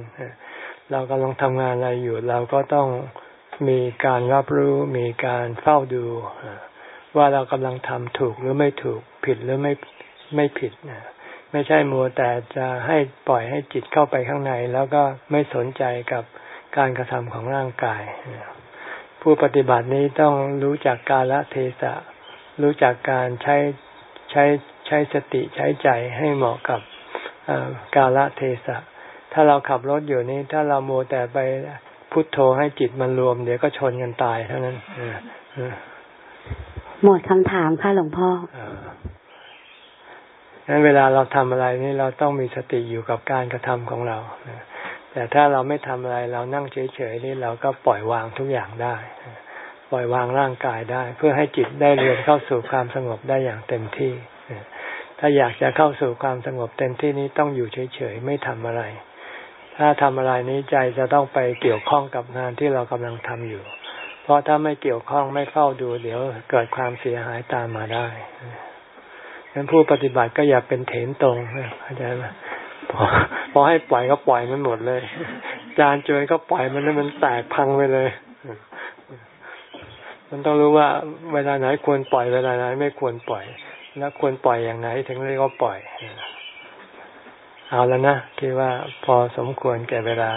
เรากำลังทำงานอะไรอยู่ เราก็ต้องมีการรับรู้มีการเฝ้าดูว่าเรากำลังทำถูกหรือไม่ถูกผิดหรือไม่ ไม่ผิดนะไม่ใช่มัวแต่จะให้ปล่อยให้จิตเข้าไปข้างใน แล้วก็ไม่สนใจกับการกระทำของร่างกาย ผู้ปฏิบัตินี้ต้องรู้จักกาลเทศะ รู้จักการใช้ใช้ใช้สติใช้ใจให้เหมาะกับกาลเทศะ ถ้าเราขับรถอยู่นี่ถ้าเราโมแต่ไปพุโทโธให้จิตมันรวม เดี๋ยวก็ชนกันตายเท่านั้นหมดคำถามค่ะหลวงพ่อ นั้นเวลาเราทำอะไรนี่เราต้องมีสติอยู่กับการกระทำของเรา แต่ถ้าเราไม่ทำอะไรเรานั่งเฉยๆนี่เราก็ปล่อยวางทุกอย่างได้ ปล่อยวางร่างกายได้ เพื่อให้จิตได้เรียนเข้าสู่ความสงบได้อย่างเต็มที่ ถ้าอยากจะเข้าสู่ความสงบเต็มที่นี้ต้องอยู่เฉยๆไม่ทำอะไร ถ้าทำอะไรนี้ใจจะต้องไปเกี่ยวข้องกับงานที่เรากำลังทำอยู่ เพราะถ้าไม่เกี่ยวข้องไม่เฝ้าดู เดี๋ยวเกิดความเสียหายตามมาได้ งั้นผู้ปฏิบัติก็อย่าเป็นเถนตรงเข้าใจไหมพอพอให้ปล่อยก็ปล่อยมันหมดเลย จานจวยก็ปล่อยมันแล้วมันแตกพังไปเลย มันต้องรู้ว่าเวลาไหนควรปล่อยเวลาไหนไม่ควรปล่อย แล้วควรปล่อยอย่างไหนถึงเรียกว่าปล่อย เอาแล้วนะคิดว่าพอสมควรแก่เวลา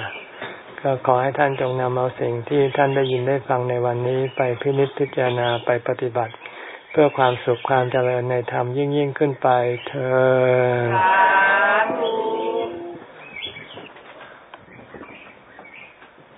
ก็ขอให้ท่านจงนำเอาสิ่งที่ท่านได้ยินได้ฟังในวันนี้ไปพินิจพิจารณาไปปฏิบัติ เพื่อความสุขความเจริญในธรรมยิ่งยิ่งขึ้นไปเธอ